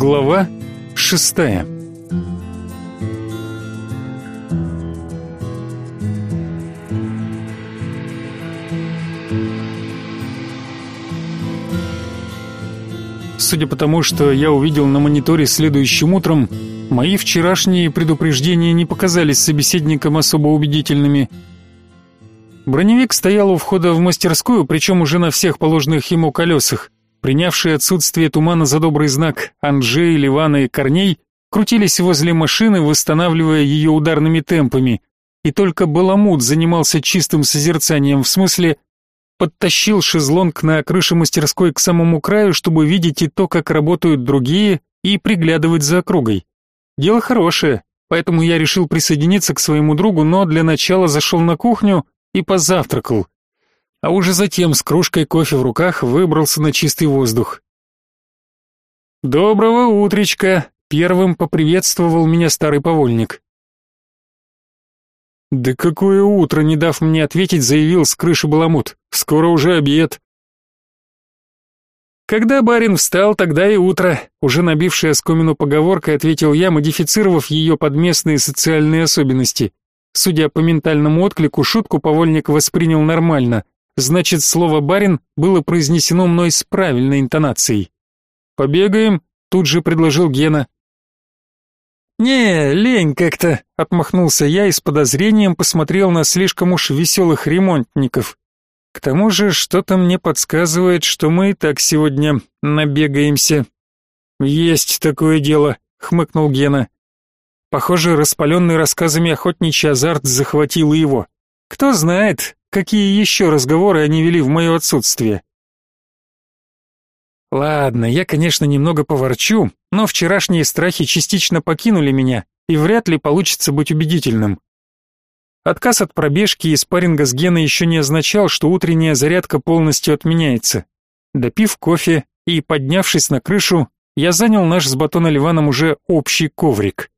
Глава шестая Судя по тому, что я увидел на мониторе следующим утром, мои вчерашние предупреждения не показались собеседникам особо убедительными. Броневик стоял у входа в мастерскую, причем уже на всех положенных ему колесах. Принявшие отсутствие тумана за добрый знак Анжей, Ливана и Корней крутились возле машины, восстанавливая ее ударными темпами. И только Баламут занимался чистым созерцанием, в смысле подтащил шезлонг на крыше мастерской к самому краю, чтобы видеть и то, как работают другие, и приглядывать за округой. Дело хорошее, поэтому я решил присоединиться к своему другу, но для начала зашел на кухню и позавтракал. А уже затем с кружкой кофе в руках выбрался на чистый воздух. «Доброго утречка!» — первым поприветствовал меня старый повольник. «Да какое утро!» — не дав мне ответить, заявил с крыши баламут. «Скоро уже обед!» «Когда барин встал, тогда и утро», — уже набившая скомину поговоркой, ответил я, модифицировав ее под местные социальные особенности. Судя по ментальному отклику, шутку повольник воспринял нормально. Значит, слово «барин» было произнесено мной с правильной интонацией. «Побегаем?» — тут же предложил Гена. «Не, лень как-то», — отмахнулся я и с подозрением посмотрел на слишком уж веселых ремонтников. К тому же что-то мне подсказывает, что мы и так сегодня набегаемся. «Есть такое дело», — хмыкнул Гена. Похоже, распаленный рассказами охотничий азарт захватил его. Кто знает, какие еще разговоры они вели в мое отсутствие. Ладно, я, конечно, немного поворчу, но вчерашние страхи частично покинули меня, и вряд ли получится быть убедительным. Отказ от пробежки и спарринга с Геной еще не означал, что утренняя зарядка полностью отменяется. Допив кофе и поднявшись на крышу, я занял наш с Батона Ливаном уже общий коврик.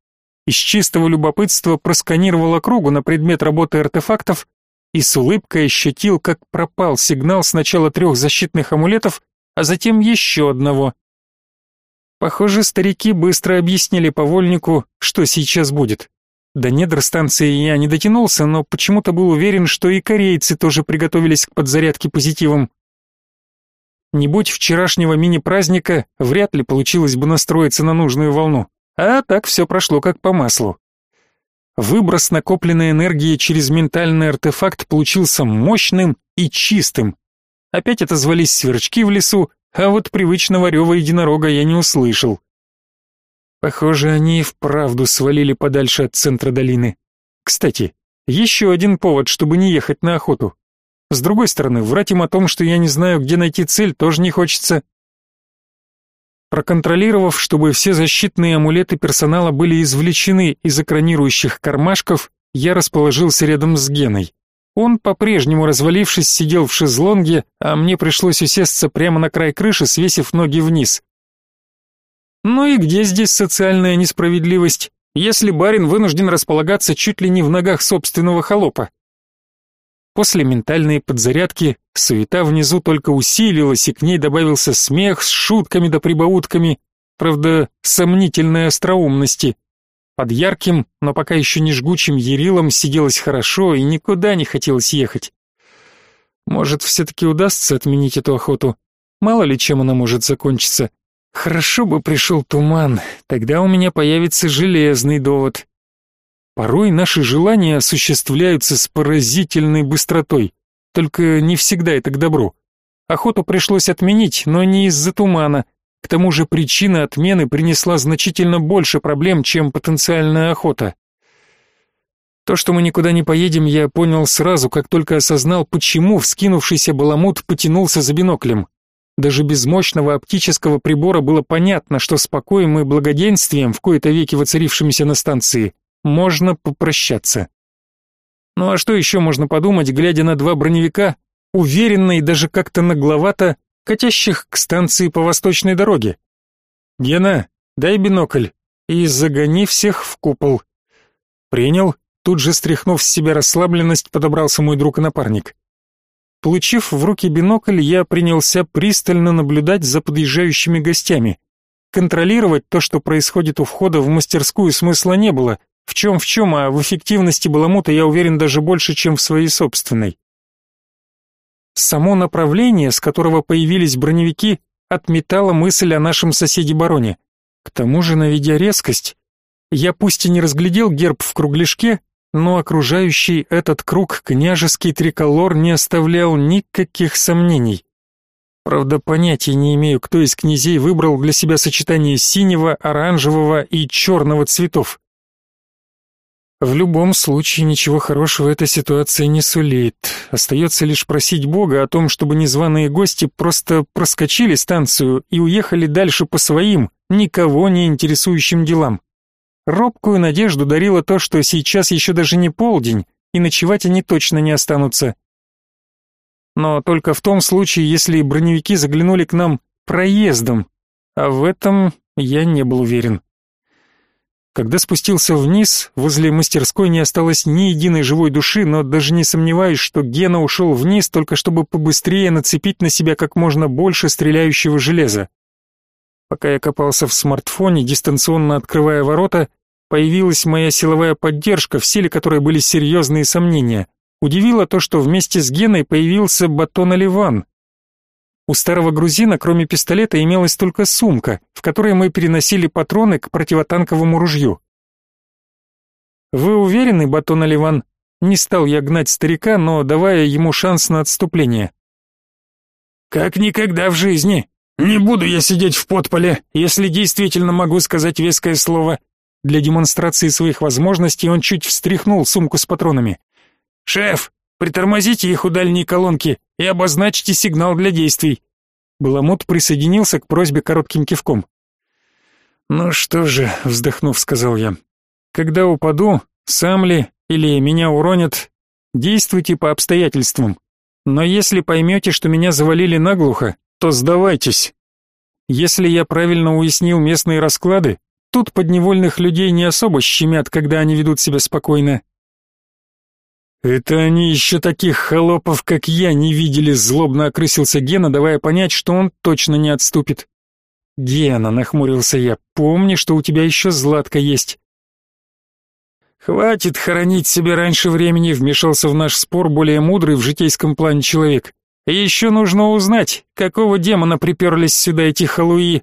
Из чистого любопытства просканировал округу на предмет работы артефактов и с улыбкой ощутил, как пропал сигнал сначала трех защитных амулетов, а затем еще одного. Похоже, старики быстро объяснили повольнику, что сейчас будет. До недр станции я не дотянулся, но почему-то был уверен, что и корейцы тоже приготовились к подзарядке позитивом. Не будь вчерашнего мини-праздника, вряд ли получилось бы настроиться на нужную волну. А так все прошло как по маслу. Выброс накопленной энергии через ментальный артефакт получился мощным и чистым. Опять отозвались сверчки в лесу, а вот привычного рева единорога я не услышал. Похоже, они и вправду свалили подальше от центра долины. Кстати, еще один повод, чтобы не ехать на охоту. С другой стороны, врать им о том, что я не знаю, где найти цель, тоже не хочется. Проконтролировав, чтобы все защитные амулеты персонала были извлечены из экранирующих кармашков, я расположился рядом с Геной. Он, по-прежнему развалившись, сидел в шезлонге, а мне пришлось усесться прямо на край крыши, свесив ноги вниз. Ну и где здесь социальная несправедливость, если барин вынужден располагаться чуть ли не в ногах собственного холопа? После ментальной подзарядки суета внизу только усилилась, и к ней добавился смех с шутками да прибаутками, правда, сомнительной остроумности. Под ярким, но пока еще не жгучим ярилом сиделось хорошо и никуда не хотелось ехать. Может, все-таки удастся отменить эту охоту? Мало ли чем она может закончиться. Хорошо бы пришел туман, тогда у меня появится железный довод. Порой наши желания осуществляются с поразительной быстротой, только не всегда это к добру. Охоту пришлось отменить, но не из-за тумана, к тому же причина отмены принесла значительно больше проблем, чем потенциальная охота. То, что мы никуда не поедем, я понял сразу, как только осознал, почему вскинувшийся баламут потянулся за биноклем. Даже без мощного оптического прибора было понятно, что с покоем и благоденствием, в кои-то веки воцарившимися на станции, можно попрощаться. Ну а что еще можно подумать, глядя на два броневика, уверенно и даже как-то нагловато катящих к станции по восточной дороге. «Гена, дай бинокль и загони всех в купол». «Принял», тут же стряхнув с себя расслабленность, подобрался мой друг и напарник. Получив в руки бинокль, я принялся пристально наблюдать за подъезжающими гостями. контролировать то, что происходит у входа в мастерскую, смысла не было. В чем в чем, а в эффективности Баламута я уверен даже больше, чем в своей собственной. Само направление, с которого появились броневики, отметало мысль о нашем соседе-бароне. К тому же, наведя резкость, я пусть и не разглядел герб в кругляшке, но окружающий этот круг княжеский триколор не оставлял никаких сомнений. Правда, понятия не имею, кто из князей выбрал для себя сочетание синего, оранжевого и черного цветов. В любом случае ничего хорошего эта ситуация не сулит. Остается лишь просить Бога о том, чтобы незваные гости просто проскочили станцию и уехали дальше по своим, никого не интересующим делам. Робкую надежду дарило то, что сейчас еще даже не полдень, и ночевать они точно не останутся. Но только в том случае, если броневики заглянули к нам проездом, а в этом я не был уверен. Когда спустился вниз, возле мастерской не осталось ни единой живой души, но даже не сомневаюсь, что Гена ушел вниз только чтобы побыстрее нацепить на себя как можно больше стреляющего железа. Пока я копался в смартфоне, дистанционно открывая ворота, появилась моя силовая поддержка, в силе которой были серьезные сомнения. Удивило то, что вместе с Геной появился батон Оливан, у старого грузина, кроме пистолета, имелась только сумка, в которой мы переносили патроны к противотанковому ружью. «Вы уверены, Батон Оливан?» Не стал я гнать старика, но давая ему шанс на отступление. «Как никогда в жизни. Не буду я сидеть в подполе, если действительно могу сказать веское слово». Для демонстрации своих возможностей он чуть встряхнул сумку с патронами. «Шеф, притормозите их у дальней колонки и обозначьте сигнал для действий. Баламут присоединился к просьбе коротким кивком. Ну что же, вздохнув, сказал я. Когда упаду, сам ли или меня уронят, действуйте по обстоятельствам. Но если поймете, что меня завалили наглухо, то сдавайтесь. Если я правильно уяснил местные расклады, тут подневольных людей не особо щемят, когда они ведут себя спокойно. «Это они еще таких холопов, как я, не видели», — злобно окрысился Гена, давая понять, что он точно не отступит. «Гена», — нахмурился я, — «помни, что у тебя еще Златка есть». «Хватит хоронить себя раньше времени», — вмешался в наш спор более мудрый в житейском плане человек. «Еще нужно узнать, какого демона приперлись сюда эти халуи.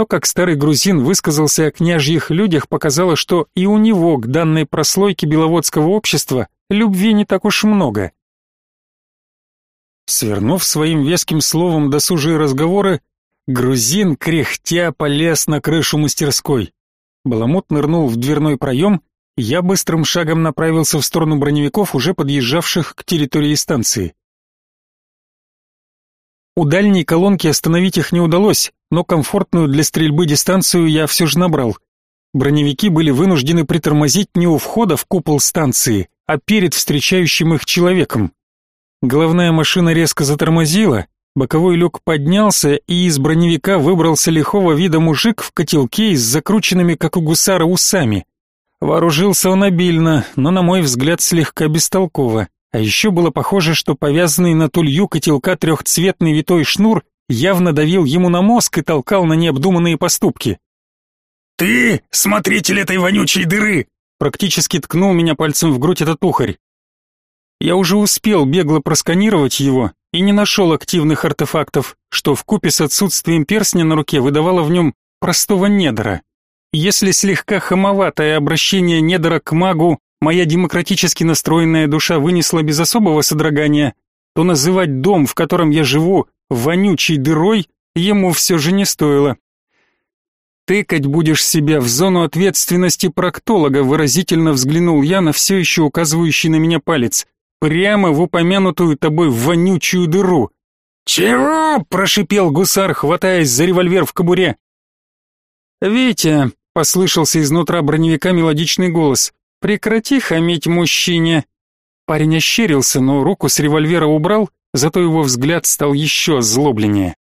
То, как старый грузин высказался о княжьих людях, показало, что и у него к данной прослойке беловодского общества любви не так уж много. Свернув своим веским словом досужие разговоры, грузин кряхтя полез на крышу мастерской. Баламут нырнул в дверной проем, я быстрым шагом направился в сторону броневиков, уже подъезжавших к территории станции. У дальней колонки остановить их не удалось, но комфортную для стрельбы дистанцию я все же набрал. Броневики были вынуждены притормозить не у входа в купол станции, а перед встречающим их человеком. Головная машина резко затормозила, боковой люк поднялся, и из броневика выбрался лихого вида мужик в котелке с закрученными, как у гусара, усами. Вооружился он обильно, но, на мой взгляд, слегка бестолково. А еще было похоже, что повязанный на тулью котелка трехцветный витой шнур явно давил ему на мозг и толкал на необдуманные поступки. «Ты смотритель этой вонючей дыры!» Практически ткнул меня пальцем в грудь этот ухарь. Я уже успел бегло просканировать его и не нашел активных артефактов, что в купе с отсутствием перстня на руке выдавало в нем простого недора. Если слегка хамоватое обращение недора к магу моя демократически настроенная душа вынесла без особого содрогания, то называть дом, в котором я живу, вонючей дырой ему все же не стоило. «Тыкать будешь себя в зону ответственности проктолога», выразительно взглянул я на все еще указывающий на меня палец. «Прямо в упомянутую тобой вонючую дыру». «Чего?» – прошипел гусар, хватаясь за револьвер в кобуре. «Витя», – послышался изнутра броневика мелодичный голос, – «прекрати хамить мужчине». Парень ощерился, но руку с револьвера убрал зато его взгляд стал еще злобленнее.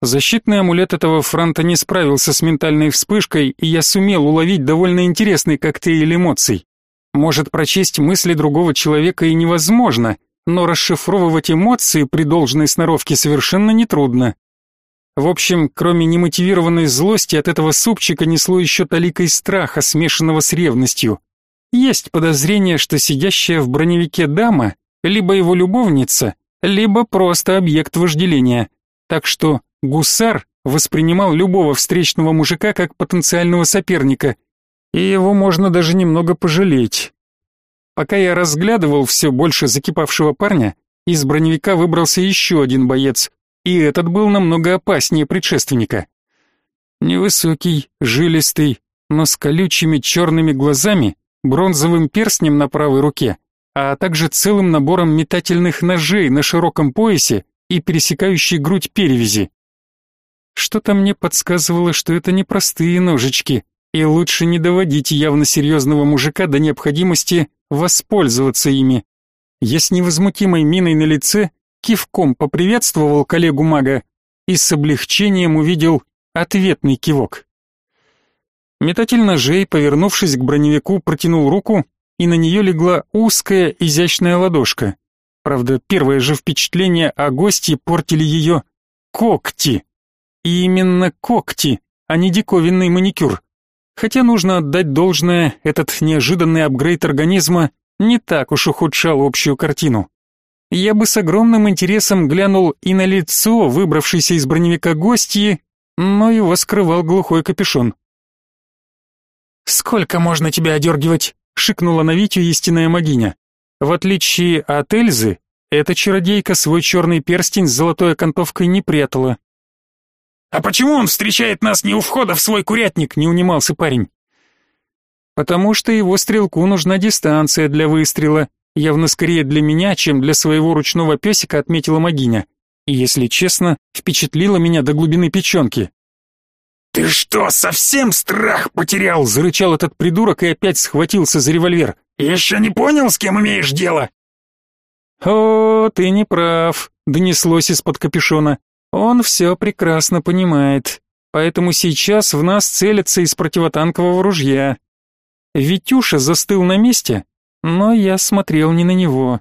Защитный амулет этого франта не справился с ментальной вспышкой, и я сумел уловить довольно интересный коктейль эмоций. Может, прочесть мысли другого человека и невозможно, но расшифровывать эмоции при должной сноровке совершенно нетрудно. В общем, кроме немотивированной злости, от этого супчика несло еще толикой страха, смешанного с ревностью. Есть подозрение, что сидящая в броневике дама либо его любовница, либо просто объект вожделения. Так что гусар воспринимал любого встречного мужика как потенциального соперника, и его можно даже немного пожалеть. Пока я разглядывал все больше закипавшего парня, из броневика выбрался еще один боец, и этот был намного опаснее предшественника. Невысокий, жилистый, но с колючими черными глазами, бронзовым перстнем на правой руке, а также целым набором метательных ножей на широком поясе и пересекающей грудь перевязи. Что-то мне подсказывало, что это не простые ножички, и лучше не доводить явно серьезного мужика до необходимости воспользоваться ими. Я с невозмутимой миной на лице кивком поприветствовал коллегу мага и с облегчением увидел ответный кивок. Метатель ножей, повернувшись к броневику, протянул руку, и на нее легла узкая, изящная ладошка. Правда, первое же впечатление о гости портили ее когти. И именно когти, а не диковинный маникюр. Хотя нужно отдать должное, этот неожиданный апгрейд организма не так уж ухудшал общую картину. Я бы с огромным интересом глянул и на лицо выбравшейся из броневика гостьи, но его скрывал глухой капюшон. «Сколько можно тебя одергивать?» — шикнула на Витю истинная могиня. В отличие от Эльзы, эта чародейка свой черный перстень с золотой окантовкой не прятала, «А почему он встречает нас не у входа в свой курятник?» — не унимался парень. «Потому что его стрелку нужна дистанция для выстрела, явно скорее для меня, чем для своего ручного песика», — отметила Магиня. И, если честно, впечатлила меня до глубины печенки. «Ты что, совсем страх потерял?» — зарычал этот придурок и опять схватился за револьвер. «Еще не понял, с кем имеешь дело?» «О, ты не прав», — донеслось из-под капюшона. Он все прекрасно понимает, поэтому сейчас в нас целятся из противотанкового ружья. Витюша застыл на месте, но я смотрел не на него.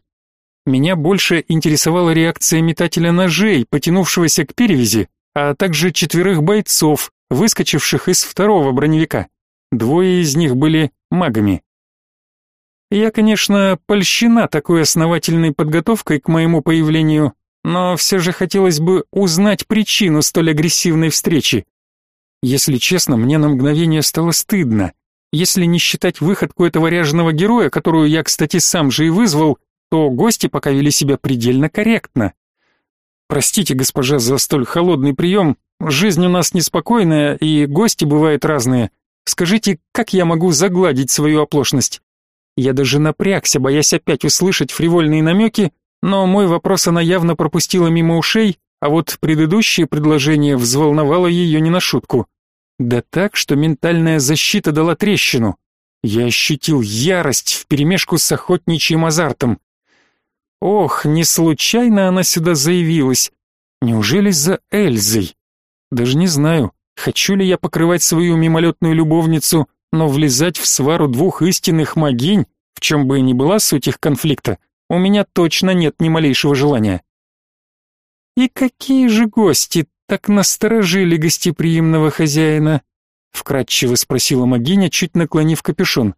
Меня больше интересовала реакция метателя ножей, потянувшегося к перевязи, а также четверых бойцов, выскочивших из второго броневика. Двое из них были магами. Я, конечно, польщена такой основательной подготовкой к моему появлению, но все же хотелось бы узнать причину столь агрессивной встречи. Если честно, мне на мгновение стало стыдно. Если не считать выходку этого ряженого героя, которую я, кстати, сам же и вызвал, то гости пока вели себя предельно корректно. Простите, госпожа, за столь холодный прием. Жизнь у нас неспокойная, и гости бывают разные. Скажите, как я могу загладить свою оплошность? Я даже напрягся, боясь опять услышать фривольные намеки, но мой вопрос она явно пропустила мимо ушей, а вот предыдущее предложение взволновало ее не на шутку. Да так, что ментальная защита дала трещину. Я ощутил ярость вперемешку с охотничьим азартом. Ох, не случайно она сюда заявилась. Неужели за Эльзой? Даже не знаю, хочу ли я покрывать свою мимолетную любовницу, но влезать в свару двух истинных могинь, в чем бы и ни была суть их конфликта, у меня точно нет ни малейшего желания. И какие же гости так насторожили гостеприимного хозяина? Вкратчиво спросила Магиня, чуть наклонив капюшон.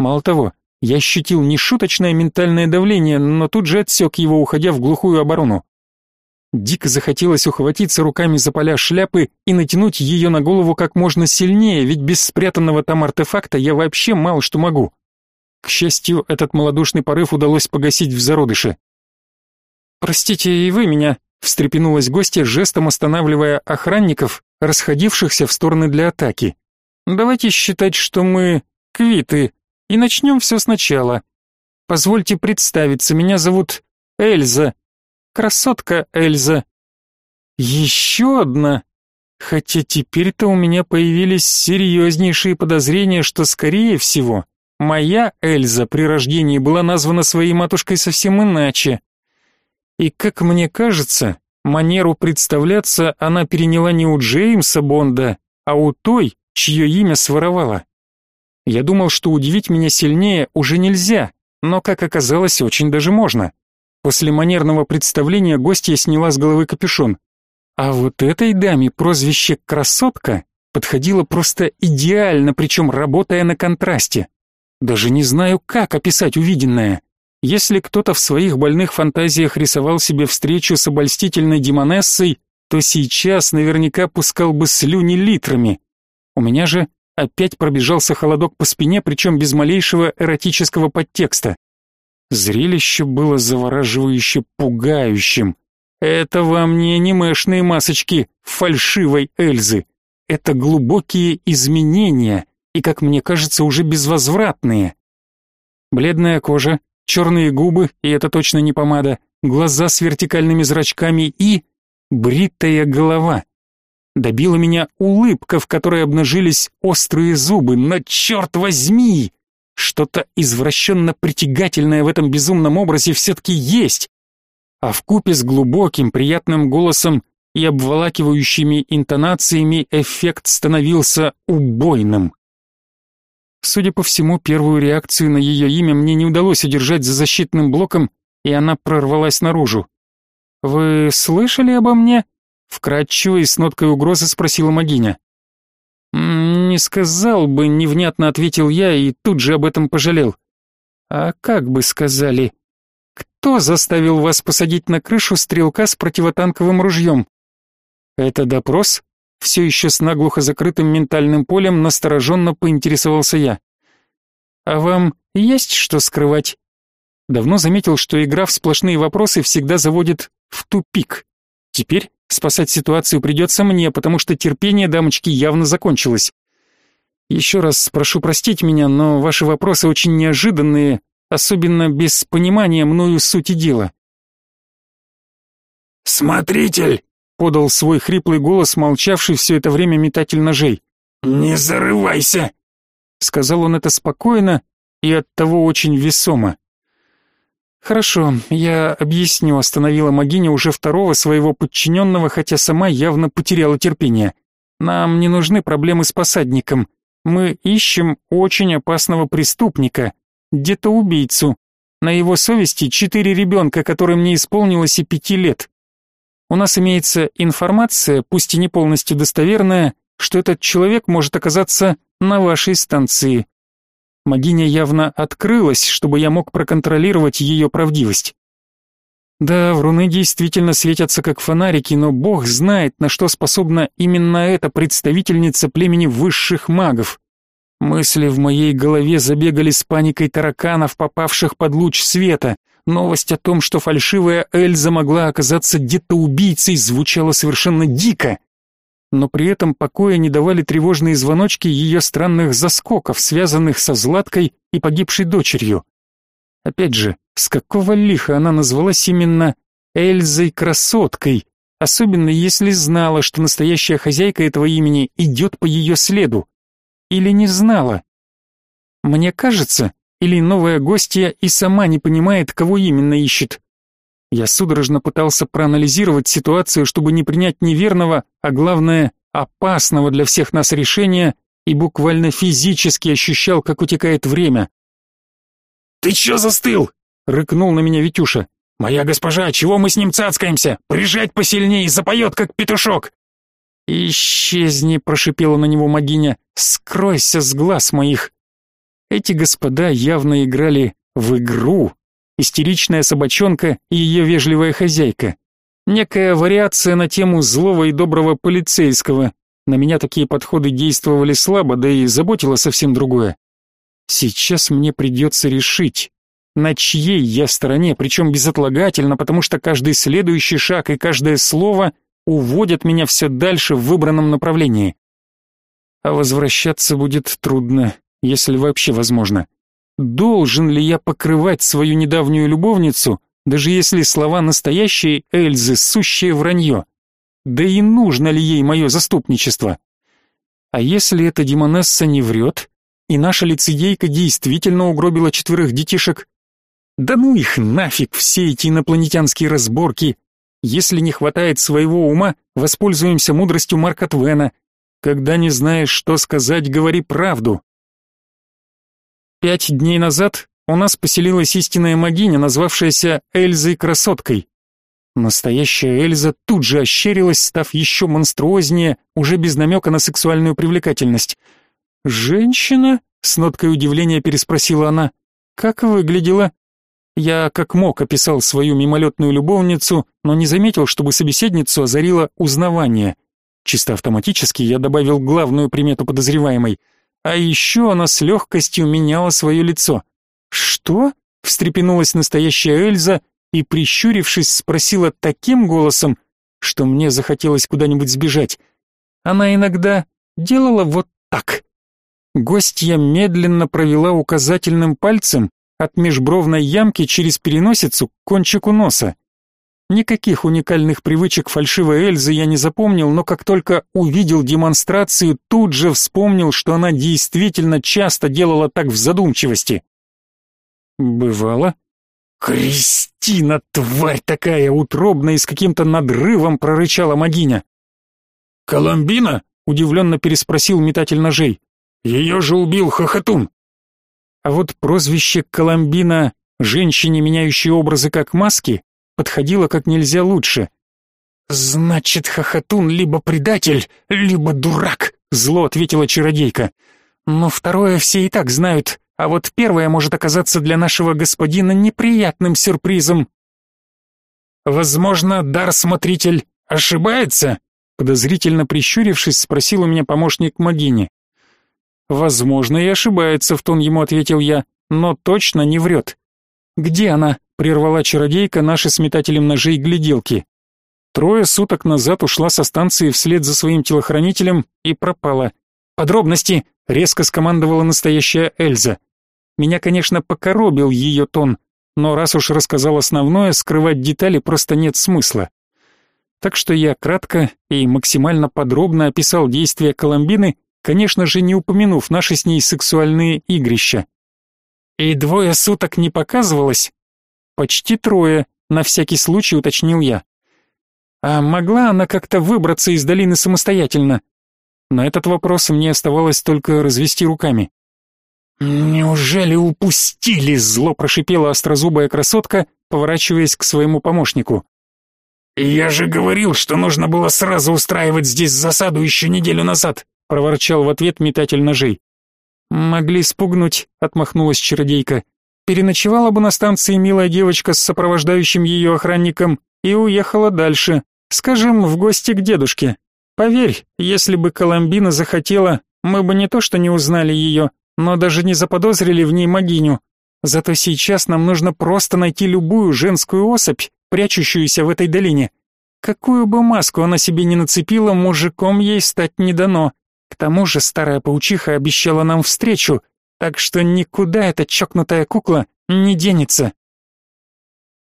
Мало того, я ощутил нешуточное ментальное давление, но тут же отсек его, уходя в глухую оборону. Дико захотелось ухватиться руками за поля шляпы и натянуть ее на голову как можно сильнее, ведь без спрятанного там артефакта я вообще мало что могу. К счастью, этот малодушный порыв удалось погасить в зародыше. «Простите и вы меня», — встрепенулась гостья, жестом останавливая охранников, расходившихся в стороны для атаки. «Давайте считать, что мы квиты, и начнем все сначала. Позвольте представиться, меня зовут Эльза. Красотка Эльза. Еще одна. Хотя теперь-то у меня появились серьезнейшие подозрения, что, скорее всего, Моя Эльза при рождении была названа своей матушкой совсем иначе. И, как мне кажется, манеру представляться она переняла не у Джеймса Бонда, а у той, чье имя своровала. Я думал, что удивить меня сильнее уже нельзя, но, как оказалось, очень даже можно. После манерного представления гостья сняла с головы капюшон. А вот этой даме прозвище «красотка» подходило просто идеально, причем работая на контрасте. Даже не знаю, как описать увиденное. Если кто-то в своих больных фантазиях рисовал себе встречу с обольстительной демонессой, то сейчас наверняка пускал бы слюни литрами. У меня же опять пробежался холодок по спине, причем без малейшего эротического подтекста. Зрелище было завораживающе пугающим. Это вам не анимешные масочки фальшивой Эльзы. Это глубокие изменения, и, как мне кажется, уже безвозвратные. Бледная кожа, черные губы, и это точно не помада, глаза с вертикальными зрачками и... бритая голова. Добила меня улыбка, в которой обнажились острые зубы, но черт возьми! Что-то извращенно притягательное в этом безумном образе все-таки есть. А в купе с глубоким, приятным голосом и обволакивающими интонациями эффект становился убойным. Судя по всему, первую реакцию на ее имя мне не удалось удержать за защитным блоком, и она прорвалась наружу. «Вы слышали обо мне?» — вкратчиво и с ноткой угрозы спросила Магиня. «Не сказал бы», — невнятно ответил я и тут же об этом пожалел. «А как бы сказали? Кто заставил вас посадить на крышу стрелка с противотанковым ружьем?» «Это допрос?» Все еще с наглухо закрытым ментальным полем настороженно поинтересовался я. «А вам есть что скрывать?» Давно заметил, что игра в сплошные вопросы всегда заводит в тупик. Теперь спасать ситуацию придется мне, потому что терпение дамочки явно закончилось. Еще раз прошу простить меня, но ваши вопросы очень неожиданные, особенно без понимания мною сути дела. «Смотритель!» Подал свой хриплый голос, молчавший все это время метатель ножей. «Не зарывайся!» Сказал он это спокойно и оттого очень весомо. «Хорошо, я объясню», — остановила Магиня уже второго своего подчиненного, хотя сама явно потеряла терпение. «Нам не нужны проблемы с посадником. Мы ищем очень опасного преступника, где-то убийцу. На его совести четыре ребенка, которым не исполнилось и пяти лет. У нас имеется информация, пусть и не полностью достоверная, что этот человек может оказаться на вашей станции. Магиня явно открылась, чтобы я мог проконтролировать ее правдивость. Да, вруны действительно светятся как фонарики, но бог знает, на что способна именно эта представительница племени высших магов. Мысли в моей голове забегали с паникой тараканов, попавших под луч света. Новость о том, что фальшивая Эльза могла оказаться где-то убийцей, звучала совершенно дико. Но при этом покоя не давали тревожные звоночки ее странных заскоков, связанных со Златкой и погибшей дочерью. Опять же, с какого лиха она назвалась именно Эльзой-красоткой, особенно если знала, что настоящая хозяйка этого имени идет по ее следу? Или не знала? Мне кажется, или новая гостья и сама не понимает, кого именно ищет. Я судорожно пытался проанализировать ситуацию, чтобы не принять неверного, а главное, опасного для всех нас решения, и буквально физически ощущал, как утекает время. «Ты чё застыл?» — рыкнул на меня Витюша. «Моя госпожа, чего мы с ним цацкаемся? Прижать посильнее, запоет, как петушок!» «Исчезни!» — прошипела на него Магиня. «Скройся с глаз моих!» Эти господа явно играли в игру. Истеричная собачонка и ее вежливая хозяйка. Некая вариация на тему злого и доброго полицейского. На меня такие подходы действовали слабо, да и заботило совсем другое. Сейчас мне придется решить, на чьей я стороне, причем безотлагательно, потому что каждый следующий шаг и каждое слово уводят меня все дальше в выбранном направлении. А возвращаться будет трудно если вообще возможно. Должен ли я покрывать свою недавнюю любовницу, даже если слова настоящей Эльзы сущее вранье? Да и нужно ли ей мое заступничество? А если эта демонесса не врет, и наша лицедейка действительно угробила четверых детишек? Да ну их нафиг, все эти инопланетянские разборки. Если не хватает своего ума, воспользуемся мудростью Марка Твена. Когда не знаешь, что сказать, говори правду. Пять дней назад у нас поселилась истинная магиня, назвавшаяся Эльзой Красоткой. Настоящая Эльза тут же ощерилась, став еще монструознее, уже без намека на сексуальную привлекательность. «Женщина?» — с ноткой удивления переспросила она. «Как выглядела?» Я как мог описал свою мимолетную любовницу, но не заметил, чтобы собеседницу озарило узнавание. Чисто автоматически я добавил главную примету подозреваемой. А еще она с легкостью меняла свое лицо. «Что?» — встрепенулась настоящая Эльза и, прищурившись, спросила таким голосом, что мне захотелось куда-нибудь сбежать. Она иногда делала вот так. Гостья медленно провела указательным пальцем от межбровной ямки через переносицу к кончику носа. Никаких уникальных привычек фальшивой Эльзы я не запомнил, но как только увидел демонстрацию, тут же вспомнил, что она действительно часто делала так в задумчивости. Бывало. «Кристина, тварь такая, утробная и с каким-то надрывом прорычала Магиня. «Коломбина?» — удивленно переспросил метатель ножей. «Ее же убил Хохотун!» А вот прозвище Коломбина женщине, меняющей образы как маски, подходило как нельзя лучше. «Значит, Хохотун либо предатель, либо дурак», — зло ответила чародейка. «Но второе все и так знают, а вот первое может оказаться для нашего господина неприятным сюрпризом». «Возможно, дар-смотритель ошибается?» Подозрительно прищурившись, спросил у меня помощник Магини. «Возможно, и ошибается», — в тон ему ответил я, — «но точно не врет». «Где она?» — прервала чародейка наши с метателем ножей гляделки. Трое суток назад ушла со станции вслед за своим телохранителем и пропала. «Подробности!» — резко скомандовала настоящая Эльза. Меня, конечно, покоробил ее тон, но раз уж рассказал основное, скрывать детали просто нет смысла. Так что я кратко и максимально подробно описал действия Коломбины конечно же, не упомянув наши с ней сексуальные игрища. И двое суток не показывалось? Почти трое, на всякий случай уточнил я. А могла она как-то выбраться из долины самостоятельно? На этот вопрос мне оставалось только развести руками. «Неужели упустили?» — зло прошипела острозубая красотка, поворачиваясь к своему помощнику. «Я же говорил, что нужно было сразу устраивать здесь засаду еще неделю назад проворчал в ответ метатель ножей. Могли спугнуть, отмахнулась чародейка. Переночевала бы на станции милая девочка с сопровождающим ее охранником и уехала дальше, скажем, в гости к дедушке. Поверь, если бы Коломбина захотела, мы бы не то что не узнали ее, но даже не заподозрили в ней могиню. Зато сейчас нам нужно просто найти любую женскую особь, прячущуюся в этой долине. Какую бы маску она себе не нацепила, мужиком ей стать не дано. К тому же старая паучиха обещала нам встречу, так что никуда эта чокнутая кукла не денется.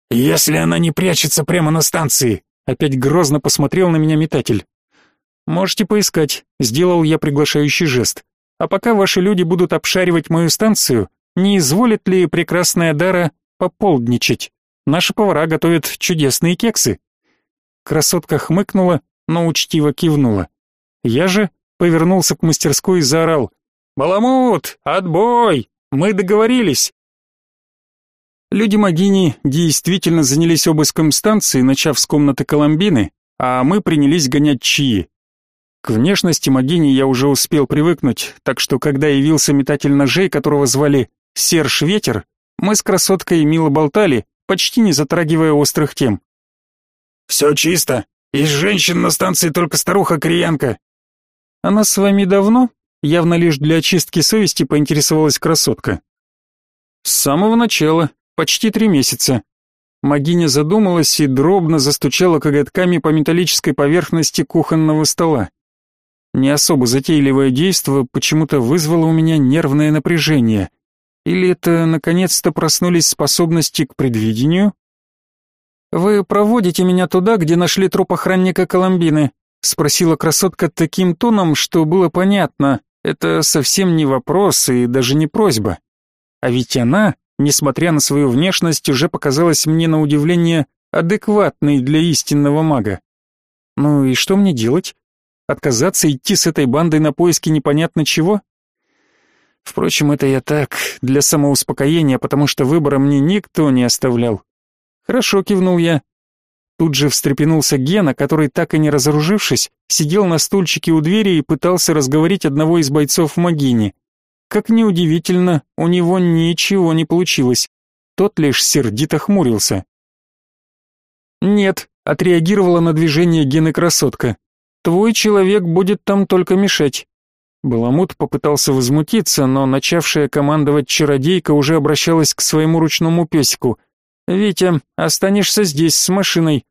Если она не прячется прямо на станции, опять грозно посмотрел на меня метатель. Можете поискать, сделал я приглашающий жест. А пока ваши люди будут обшаривать мою станцию, не изволит ли прекрасная Дара пополдничать? Наши повара готовят чудесные кексы. Красотка хмыкнула, но учтиво кивнула. Я же повернулся к мастерской и заорал. «Баламут! Отбой! Мы договорились!» Люди Магини действительно занялись обыском станции, начав с комнаты Коломбины, а мы принялись гонять чьи. К внешности Магини я уже успел привыкнуть, так что когда явился метатель ножей, которого звали Серж Ветер, мы с красоткой мило болтали, почти не затрагивая острых тем. «Все чисто. Из женщин на станции только старуха-кореянка. Она с вами давно? Явно лишь для очистки совести поинтересовалась красотка. С самого начала, почти три месяца. Магиня задумалась и дробно застучала коготками по металлической поверхности кухонного стола. Не особо затейливое действо почему-то вызвало у меня нервное напряжение. Или это наконец-то проснулись способности к предвидению? Вы проводите меня туда, где нашли труп охранника Коломбины, спросила красотка таким тоном, что было понятно, это совсем не вопрос и даже не просьба. А ведь она, несмотря на свою внешность, уже показалась мне на удивление адекватной для истинного мага. Ну и что мне делать? Отказаться идти с этой бандой на поиски непонятно чего? Впрочем, это я так, для самоуспокоения, потому что выбора мне никто не оставлял. Хорошо, кивнул я. Тут же встрепенулся Гена, который, так и не разоружившись, сидел на стульчике у двери и пытался разговорить одного из бойцов в Магине. Как ни удивительно, у него ничего не получилось. Тот лишь сердито хмурился. «Нет», — отреагировала на движение Гены красотка. «Твой человек будет там только мешать». Баламут попытался возмутиться, но начавшая командовать чародейка уже обращалась к своему ручному песику. «Витя, останешься здесь с машиной».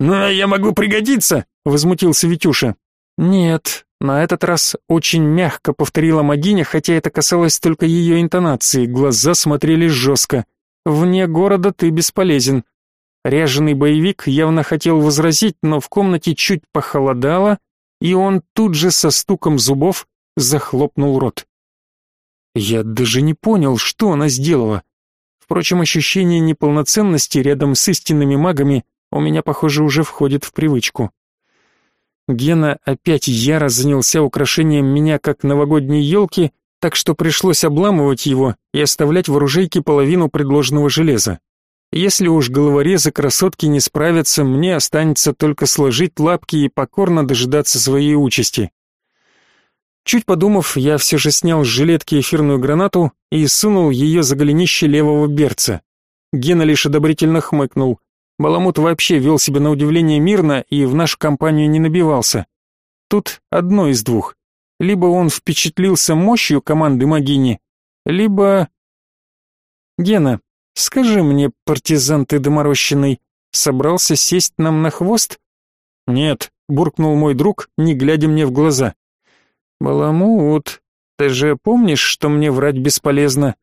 «Но я могу пригодиться», — возмутился Витюша. «Нет», — на этот раз очень мягко повторила Магиня, хотя это касалось только ее интонации, глаза смотрели жестко. «Вне города ты бесполезен». Ряженый боевик явно хотел возразить, но в комнате чуть похолодало, и он тут же со стуком зубов захлопнул рот. Я даже не понял, что она сделала. Впрочем, ощущение неполноценности рядом с истинными магами у меня, похоже, уже входит в привычку. Гена опять яро занялся украшением меня как новогодней елки, так что пришлось обламывать его и оставлять в оружейке половину предложенного железа. Если уж головорезы красотки не справятся, мне останется только сложить лапки и покорно дожидаться своей участи. Чуть подумав, я все же снял с жилетки эфирную гранату и сунул ее за голенище левого берца. Гена лишь одобрительно хмыкнул. Баламут вообще вел себя на удивление мирно и в нашу компанию не набивался. Тут одно из двух. Либо он впечатлился мощью команды Магини, либо... Гена, скажи мне, партизан ты доморощенный, собрался сесть нам на хвост? Нет, буркнул мой друг, не глядя мне в глаза. «Баламут, ты же помнишь, что мне врать бесполезно?»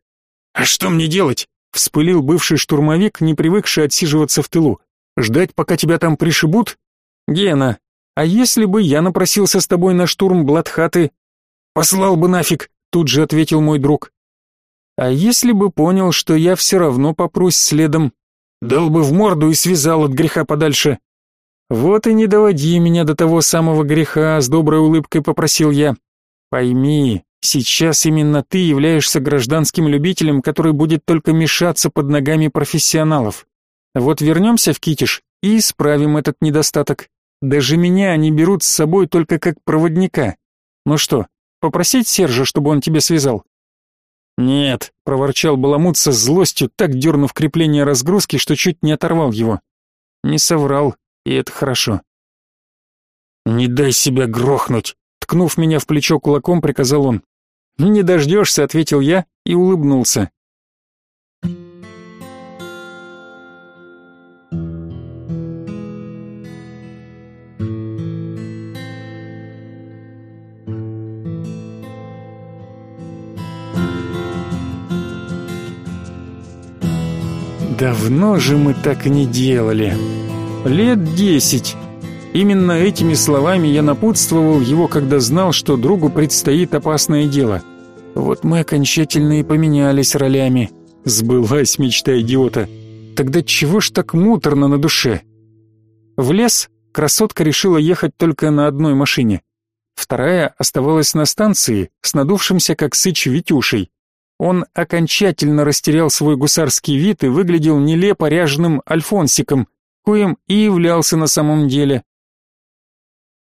«А что мне делать?» — вспылил бывший штурмовик, не привыкший отсиживаться в тылу. «Ждать, пока тебя там пришибут?» «Гена, а если бы я напросился с тобой на штурм Бладхаты?» «Послал бы нафиг», — тут же ответил мой друг. «А если бы понял, что я все равно попрусь следом?» «Дал бы в морду и связал от греха подальше». «Вот и не доводи меня до того самого греха», — с доброй улыбкой попросил я. Пойми, сейчас именно ты являешься гражданским любителем, который будет только мешаться под ногами профессионалов. Вот вернемся в Китиш и исправим этот недостаток. Даже меня они берут с собой только как проводника. Ну что, попросить Сержа, чтобы он тебя связал? Нет, проворчал Баламут со злостью, так дернув крепление разгрузки, что чуть не оторвал его. Не соврал, и это хорошо. Не дай себя грохнуть, Ткнув меня в плечо кулаком, приказал он. «Не дождешься», — ответил я и улыбнулся. Давно же мы так не делали. Лет десять. Именно этими словами я напутствовал его, когда знал, что другу предстоит опасное дело. Вот мы окончательно и поменялись ролями. Сбылась мечта идиота. Тогда чего ж так муторно на душе? В лес красотка решила ехать только на одной машине. Вторая оставалась на станции с надувшимся как сыч Витюшей. Он окончательно растерял свой гусарский вид и выглядел нелепо ряженым альфонсиком, коим и являлся на самом деле.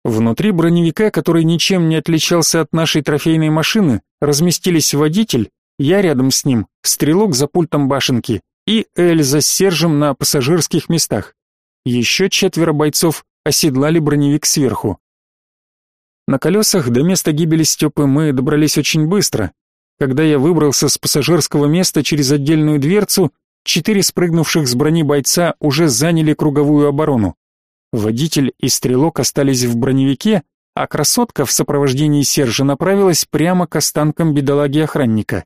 Внутри броневика, который ничем не отличался от нашей трофейной машины, разместились водитель, я рядом с ним, стрелок за пультом башенки и Эльза с Сержем на пассажирских местах. Еще четверо бойцов оседлали броневик сверху. На колесах до места гибели Степы мы добрались очень быстро. Когда я выбрался с пассажирского места через отдельную дверцу, четыре спрыгнувших с брони бойца уже заняли круговую оборону. Водитель и стрелок остались в броневике, а красотка в сопровождении Сержа направилась прямо к останкам бедолаги-охранника.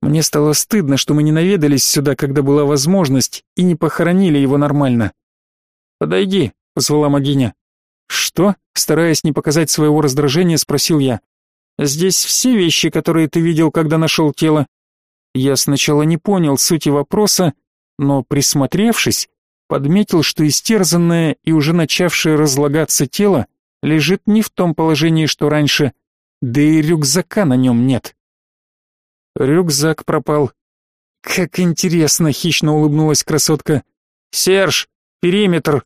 Мне стало стыдно, что мы не наведались сюда, когда была возможность, и не похоронили его нормально. «Подойди», — позвала Магиня. «Что?» — стараясь не показать своего раздражения, спросил я. «Здесь все вещи, которые ты видел, когда нашел тело?» Я сначала не понял сути вопроса, но, присмотревшись, подметил, что истерзанное и уже начавшее разлагаться тело лежит не в том положении, что раньше, да и рюкзака на нем нет. Рюкзак пропал. Как интересно, хищно улыбнулась красотка. Серж, периметр.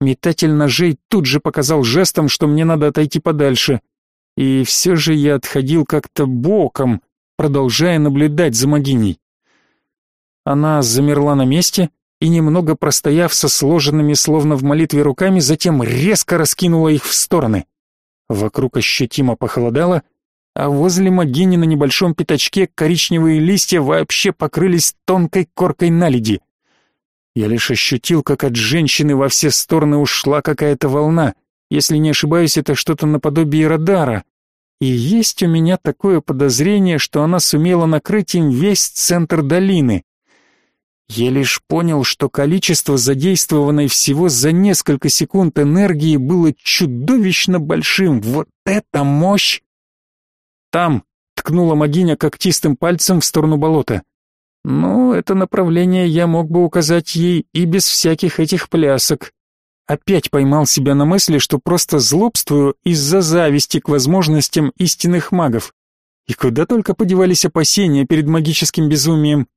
Метатель ножей тут же показал жестом, что мне надо отойти подальше. И все же я отходил как-то боком, продолжая наблюдать за могиней. Она замерла на месте и, немного простояв со сложенными словно в молитве руками, затем резко раскинула их в стороны. Вокруг ощутимо похолодало, а возле могини на небольшом пятачке коричневые листья вообще покрылись тонкой коркой наледи. Я лишь ощутил, как от женщины во все стороны ушла какая-то волна. Если не ошибаюсь, это что-то наподобие радара. И есть у меня такое подозрение, что она сумела накрыть им весь центр долины. Я лишь понял, что количество задействованной всего за несколько секунд энергии было чудовищно большим. Вот это мощь! Там, ткнула Магиня когтистым пальцем в сторону болота. Ну, это направление я мог бы указать ей и без всяких этих плясок. Опять поймал себя на мысли, что просто злобствую из-за зависти к возможностям истинных магов. И куда только подевались опасения перед магическим безумием.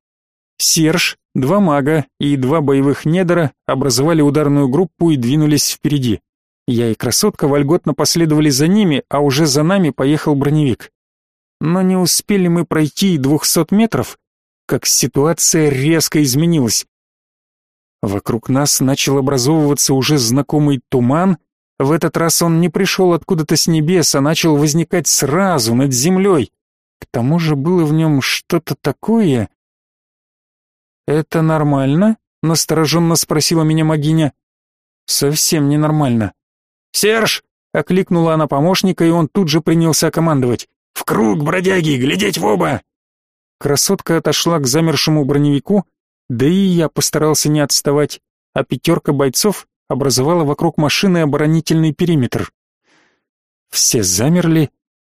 Серж, два мага и два боевых недора образовали ударную группу и двинулись впереди. Я и красотка вольготно последовали за ними, а уже за нами поехал броневик. Но не успели мы пройти и двухсот метров, как ситуация резко изменилась. Вокруг нас начал образовываться уже знакомый туман, в этот раз он не пришел откуда-то с небес, а начал возникать сразу над землей. К тому же было в нем что-то такое... «Это нормально?» — настороженно спросила меня Магиня. «Совсем ненормально». «Серж!» — окликнула она помощника, и он тут же принялся командовать. «В круг, бродяги, глядеть в оба!» Красотка отошла к замершему броневику, да и я постарался не отставать, а пятерка бойцов образовала вокруг машины оборонительный периметр. Все замерли,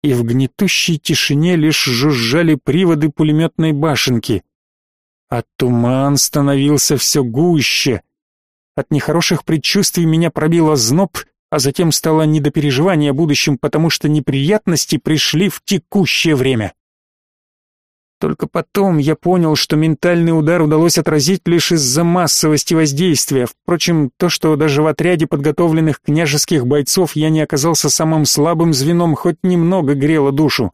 и в гнетущей тишине лишь жужжали приводы пулеметной башенки. А туман становился все гуще. От нехороших предчувствий меня пробило зноб, а затем стало не до переживания о будущем, потому что неприятности пришли в текущее время. Только потом я понял, что ментальный удар удалось отразить лишь из-за массовости воздействия. Впрочем, то, что даже в отряде подготовленных княжеских бойцов я не оказался самым слабым звеном, хоть немного грело душу.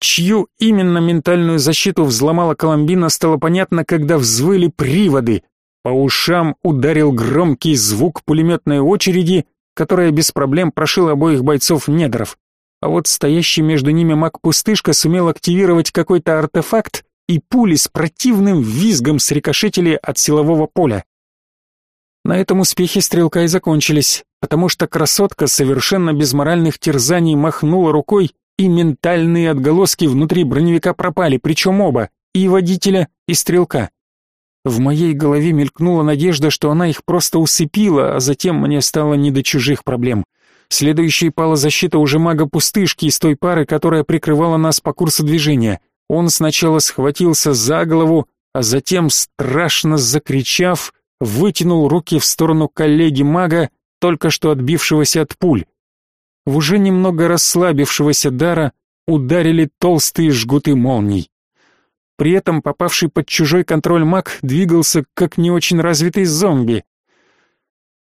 Чью именно ментальную защиту взломала Коломбина, стало понятно, когда взвыли приводы. По ушам ударил громкий звук пулеметной очереди, которая без проблем прошила обоих бойцов недров а вот стоящий между ними маг-пустышка сумел активировать какой-то артефакт, и пули с противным визгом срикошетили от силового поля. На этом успехи стрелка и закончились, потому что красотка совершенно без моральных терзаний махнула рукой, и ментальные отголоски внутри броневика пропали, причем оба, и водителя, и стрелка. В моей голове мелькнула надежда, что она их просто усыпила, а затем мне стало не до чужих проблем. Следующей пала защита уже мага-пустышки из той пары, которая прикрывала нас по курсу движения. Он сначала схватился за голову, а затем, страшно закричав, вытянул руки в сторону коллеги-мага, только что отбившегося от пуль. В уже немного расслабившегося дара ударили толстые жгуты молний. При этом попавший под чужой контроль маг двигался как не очень развитый зомби.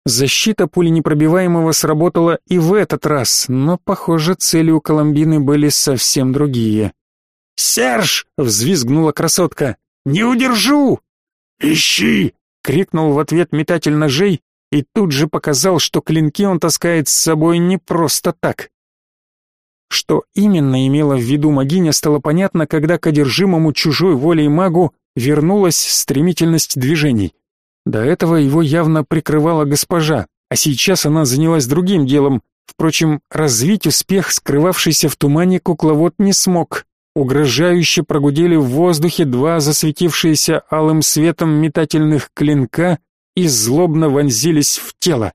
Защита пуленепробиваемого сработала и в этот раз, но, похоже, цели у Коломбины были совсем другие. «Серж!» — взвизгнула красотка. «Не удержу!» «Ищи!» — крикнул в ответ метатель ножей и тут же показал, что клинки он таскает с собой не просто так. Что именно имела в виду магиня, стало понятно, когда к одержимому чужой волей магу вернулась стремительность движений. До этого его явно прикрывала госпожа, а сейчас она занялась другим делом. Впрочем, развить успех, скрывавшийся в тумане, кукловод не смог. Угрожающе прогудели в воздухе два засветившиеся алым светом метательных клинка и злобно вонзились в тело.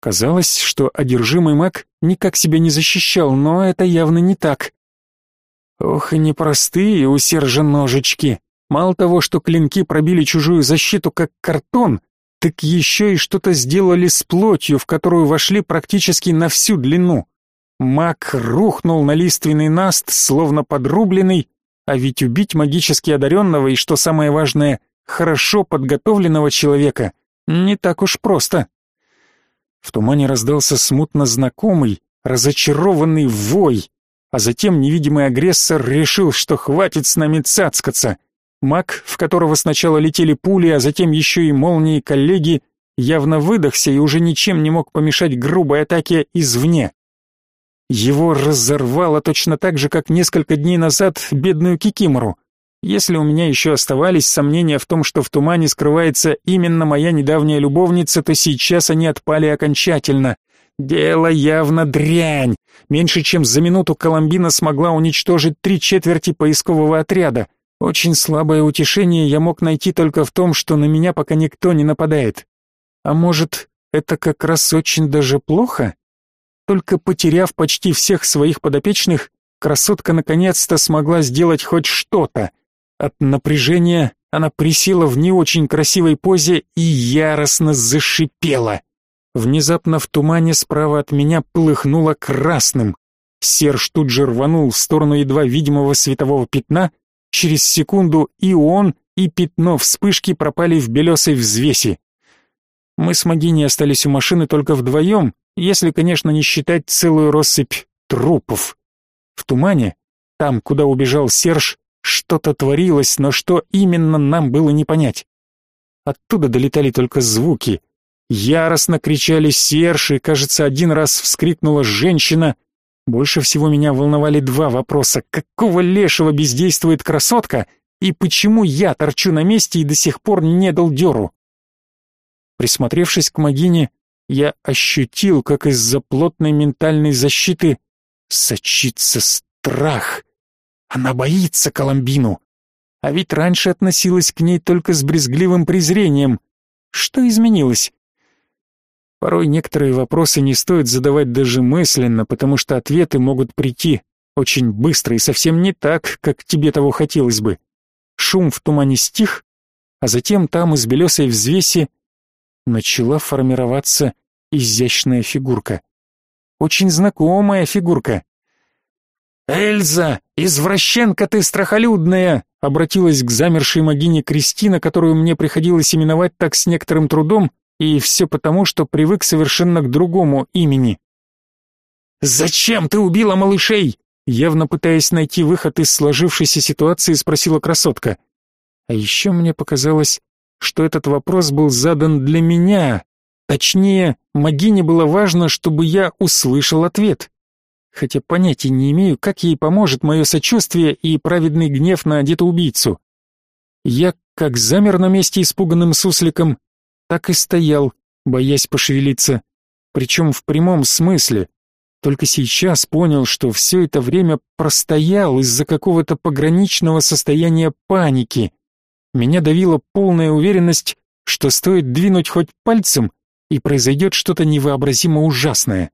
Казалось, что одержимый маг никак себя не защищал, но это явно не так. Ох и непростые у Сержа ножички. Мало того, что клинки пробили чужую защиту как картон, так еще и что-то сделали с плотью, в которую вошли практически на всю длину. Маг рухнул на лиственный наст, словно подрубленный, а ведь убить магически одаренного и, что самое важное, хорошо подготовленного человека не так уж просто. В тумане раздался смутно знакомый, разочарованный вой, а затем невидимый агрессор решил, что хватит с нами цацкаться. Маг, в которого сначала летели пули, а затем еще и молнии коллеги, явно выдохся и уже ничем не мог помешать грубой атаке извне. Его разорвало точно так же, как несколько дней назад бедную Кикимору. Если у меня еще оставались сомнения в том, что в тумане скрывается именно моя недавняя любовница, то сейчас они отпали окончательно. Дело явно дрянь. Меньше чем за минуту Коломбина смогла уничтожить три четверти поискового отряда. Очень слабое утешение я мог найти только в том, что на меня пока никто не нападает. А может, это как раз очень даже плохо? Только потеряв почти всех своих подопечных, красотка наконец-то смогла сделать хоть что-то. От напряжения она присела в не очень красивой позе и яростно зашипела. Внезапно в тумане справа от меня полыхнуло красным. Серж тут же рванул в сторону едва видимого светового пятна. Через секунду и он, и пятно вспышки пропали в белесой взвеси. Мы с Магини остались у машины только вдвоем, если, конечно, не считать целую россыпь трупов. В тумане, там, куда убежал Серж, что-то творилось, но что именно нам было не понять. Оттуда долетали только звуки. Яростно кричали Серж, и, кажется, один раз вскрикнула женщина. Больше всего меня волновали два вопроса. Какого лешего бездействует красотка, и почему я торчу на месте и до сих пор не дал дёру? Присмотревшись к Магине, я ощутил, как из-за плотной ментальной защиты сочится страх. Она боится Коломбину. А ведь раньше относилась к ней только с брезгливым презрением. Что изменилось? Порой некоторые вопросы не стоит задавать даже мысленно, потому что ответы могут прийти очень быстро и совсем не так, как тебе того хотелось бы. Шум в тумане стих, а затем там из белесой взвеси начала формироваться изящная фигурка. Очень знакомая фигурка. «Эльза, извращенка ты страхолюдная!» обратилась к замершей могине Кристина, которую мне приходилось именовать так с некоторым трудом, и все потому, что привык совершенно к другому имени. «Зачем ты убила малышей?» Явно пытаясь найти выход из сложившейся ситуации, спросила красотка. А еще мне показалось, что этот вопрос был задан для меня. Точнее, Магине было важно, чтобы я услышал ответ. Хотя понятия не имею, как ей поможет мое сочувствие и праведный гнев на убийцу. Я как замер на месте испуганным сусликом, так и стоял, боясь пошевелиться. Причем в прямом смысле. Только сейчас понял, что все это время простоял из-за какого-то пограничного состояния паники. Меня давила полная уверенность, что стоит двинуть хоть пальцем, и произойдет что-то невообразимо ужасное.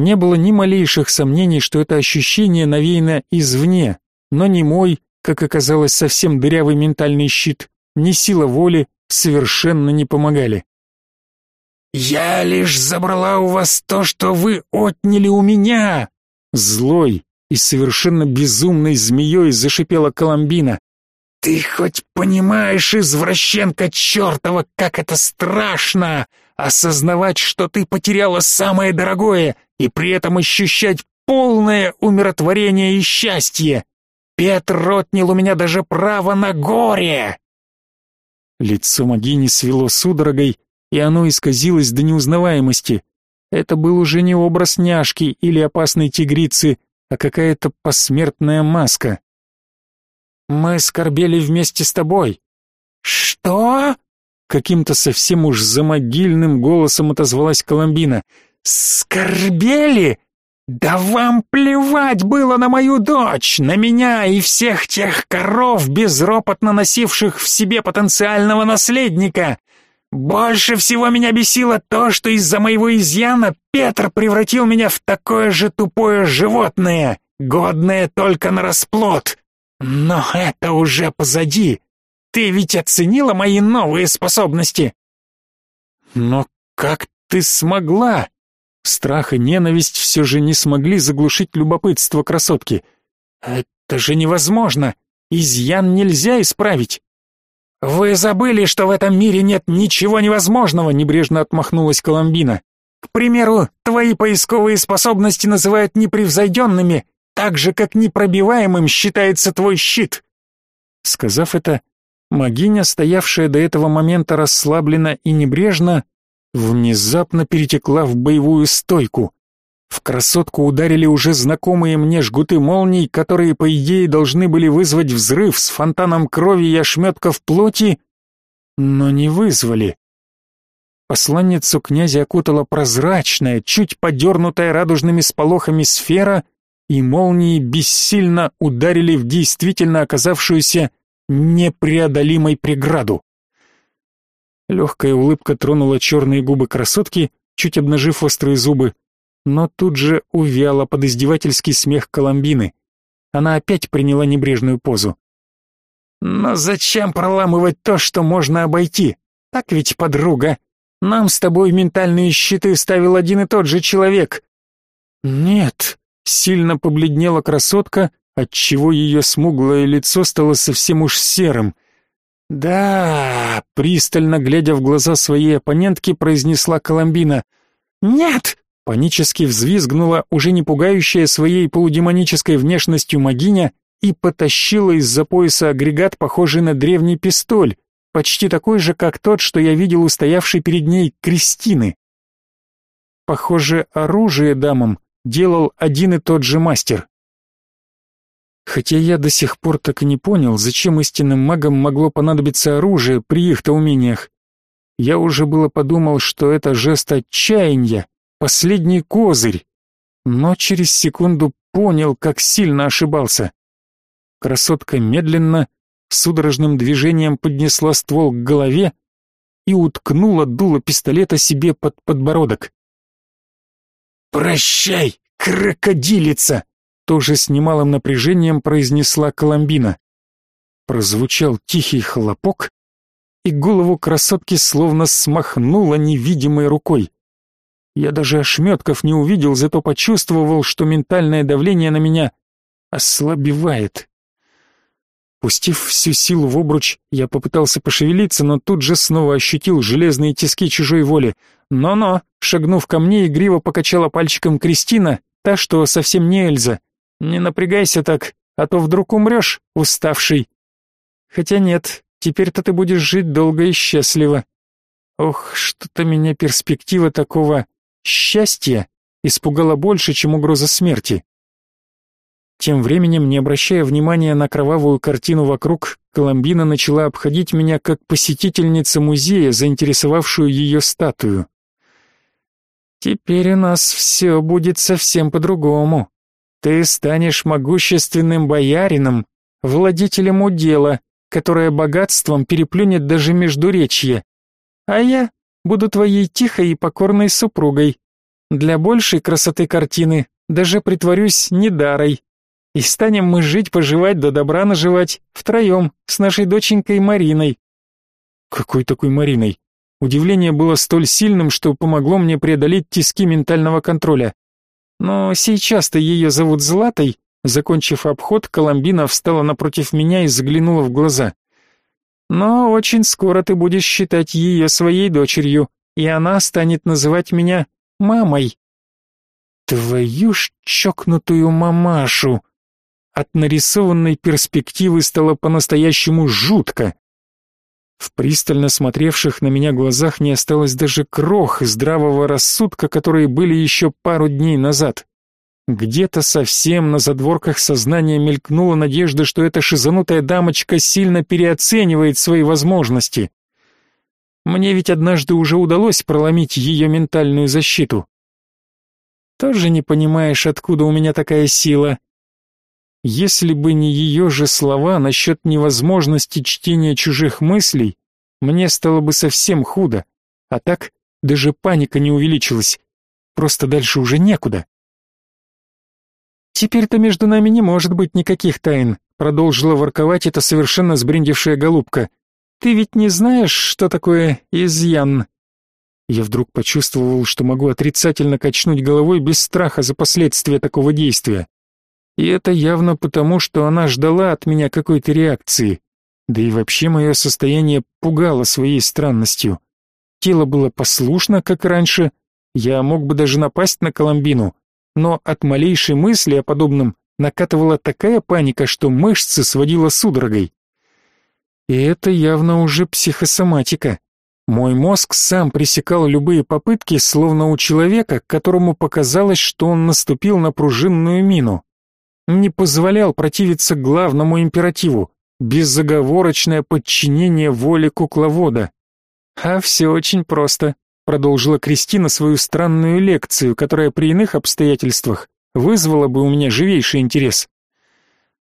Не было ни малейших сомнений, что это ощущение навеяно извне, но ни мой, как оказалось, совсем дырявый ментальный щит, ни сила воли совершенно не помогали. «Я лишь забрала у вас то, что вы отняли у меня!» Злой и совершенно безумной змеей зашипела Коломбина. «Ты хоть понимаешь, извращенка чертова, как это страшно! Осознавать, что ты потеряла самое дорогое, и при этом ощущать полное умиротворение и счастье! Петр отнял у меня даже право на горе!» Лицо Магини свело судорогой, и оно исказилось до неузнаваемости. Это был уже не образ няшки или опасной тигрицы, а какая-то посмертная маска. Мы скорбели вместе с тобой. Что? Каким-то совсем уж замогильным голосом отозвалась Коломбина. Скорбели? Да вам плевать было на мою дочь, на меня и всех тех коров, безропотно носивших в себе потенциального наследника. Больше всего меня бесило то, что из-за моего изъяна Петр превратил меня в такое же тупое животное, годное только на расплод. Но это уже позади. Ты ведь оценила мои новые способности. Но как ты смогла? Страх и ненависть все же не смогли заглушить любопытство красотки. Это же невозможно. Изъян нельзя исправить. «Вы забыли, что в этом мире нет ничего невозможного», — небрежно отмахнулась Коломбина. «К примеру, твои поисковые способности называют непревзойденными, так же, как непробиваемым считается твой щит». Сказав это, Магиня, стоявшая до этого момента расслабленно и небрежно, внезапно перетекла в боевую стойку. В красотку ударили уже знакомые мне жгуты молний, которые, по идее, должны были вызвать взрыв с фонтаном крови и ошметков плоти, но не вызвали. Посланницу князя окутала прозрачная, чуть подернутая радужными сполохами сфера, и молнии бессильно ударили в действительно оказавшуюся непреодолимой преграду. Легкая улыбка тронула черные губы красотки, чуть обнажив острые зубы, но тут же увяла под издевательский смех Коломбины. Она опять приняла небрежную позу. «Но зачем проламывать то, что можно обойти? Так ведь, подруга, нам с тобой ментальные щиты ставил один и тот же человек». «Нет», — сильно побледнела красотка, отчего ее смуглое лицо стало совсем уж серым. «Да», — пристально глядя в глаза своей оппонентки, произнесла Коломбина. «Нет!» — панически взвизгнула уже не пугающая своей полудемонической внешностью магиня и потащила из-за пояса агрегат, похожий на древний пистоль, почти такой же, как тот, что я видел у стоявшей перед ней Кристины. Похоже, оружие дамам делал один и тот же мастер. Хотя я до сих пор так и не понял, зачем истинным магам могло понадобиться оружие при их-то умениях. Я уже было подумал, что это жест отчаяния, последний козырь, но через секунду понял, как сильно ошибался. Красотка медленно, судорожным движением поднесла ствол к голове и уткнула дуло пистолета себе под подбородок. «Прощай, крокодилица!» Тоже с немалым напряжением произнесла Коломбина. Прозвучал тихий хлопок, и голову красотки словно смахнула невидимой рукой. Я даже ошметков не увидел, зато почувствовал, что ментальное давление на меня ослабевает. Пустив всю силу в обруч, я попытался пошевелиться, но тут же снова ощутил железные тиски чужой воли. «Но-но!» — шагнув ко мне, игриво покачала пальчиком Кристина, та, что совсем не Эльза. Не напрягайся так, а то вдруг умрешь, уставший. Хотя нет, теперь-то ты будешь жить долго и счастливо. Ох, что-то меня перспектива такого счастья испугала больше, чем угроза смерти. Тем временем, не обращая внимания на кровавую картину вокруг, Коломбина начала обходить меня как посетительница музея, заинтересовавшую ее статую. «Теперь у нас все будет совсем по-другому», ты станешь могущественным боярином, владетелем удела, которое богатством переплюнет даже междуречье. А я буду твоей тихой и покорной супругой. Для большей красоты картины даже притворюсь недарой. И станем мы жить-поживать да добра наживать втроем с нашей доченькой Мариной. Какой такой Мариной? Удивление было столь сильным, что помогло мне преодолеть тиски ментального контроля. Но сейчас-то ее зовут Златой. Закончив обход, Коломбина встала напротив меня и заглянула в глаза. Но очень скоро ты будешь считать ее своей дочерью, и она станет называть меня мамой. Твою ж чокнутую мамашу! От нарисованной перспективы стало по-настоящему жутко. В пристально смотревших на меня глазах не осталось даже крох здравого рассудка, которые были еще пару дней назад. Где-то совсем на задворках сознания мелькнула надежда, что эта шизанутая дамочка сильно переоценивает свои возможности. Мне ведь однажды уже удалось проломить ее ментальную защиту. Тоже не понимаешь, откуда у меня такая сила. Если бы не ее же слова насчет невозможности чтения чужих мыслей, мне стало бы совсем худо. А так даже паника не увеличилась. Просто дальше уже некуда. «Теперь-то между нами не может быть никаких тайн», продолжила ворковать эта совершенно сбрендившая голубка. «Ты ведь не знаешь, что такое изъян?» Я вдруг почувствовал, что могу отрицательно качнуть головой без страха за последствия такого действия. И это явно потому, что она ждала от меня какой-то реакции. Да и вообще мое состояние пугало своей странностью. Тело было послушно, как раньше, я мог бы даже напасть на Коломбину, но от малейшей мысли о подобном накатывала такая паника, что мышцы сводила судорогой. И это явно уже психосоматика. Мой мозг сам пресекал любые попытки, словно у человека, которому показалось, что он наступил на пружинную мину. Не позволял противиться главному императиву — безоговорочное подчинение воле кукловода. А все очень просто продолжила Кристина свою странную лекцию, которая при иных обстоятельствах вызвала бы у меня живейший интерес.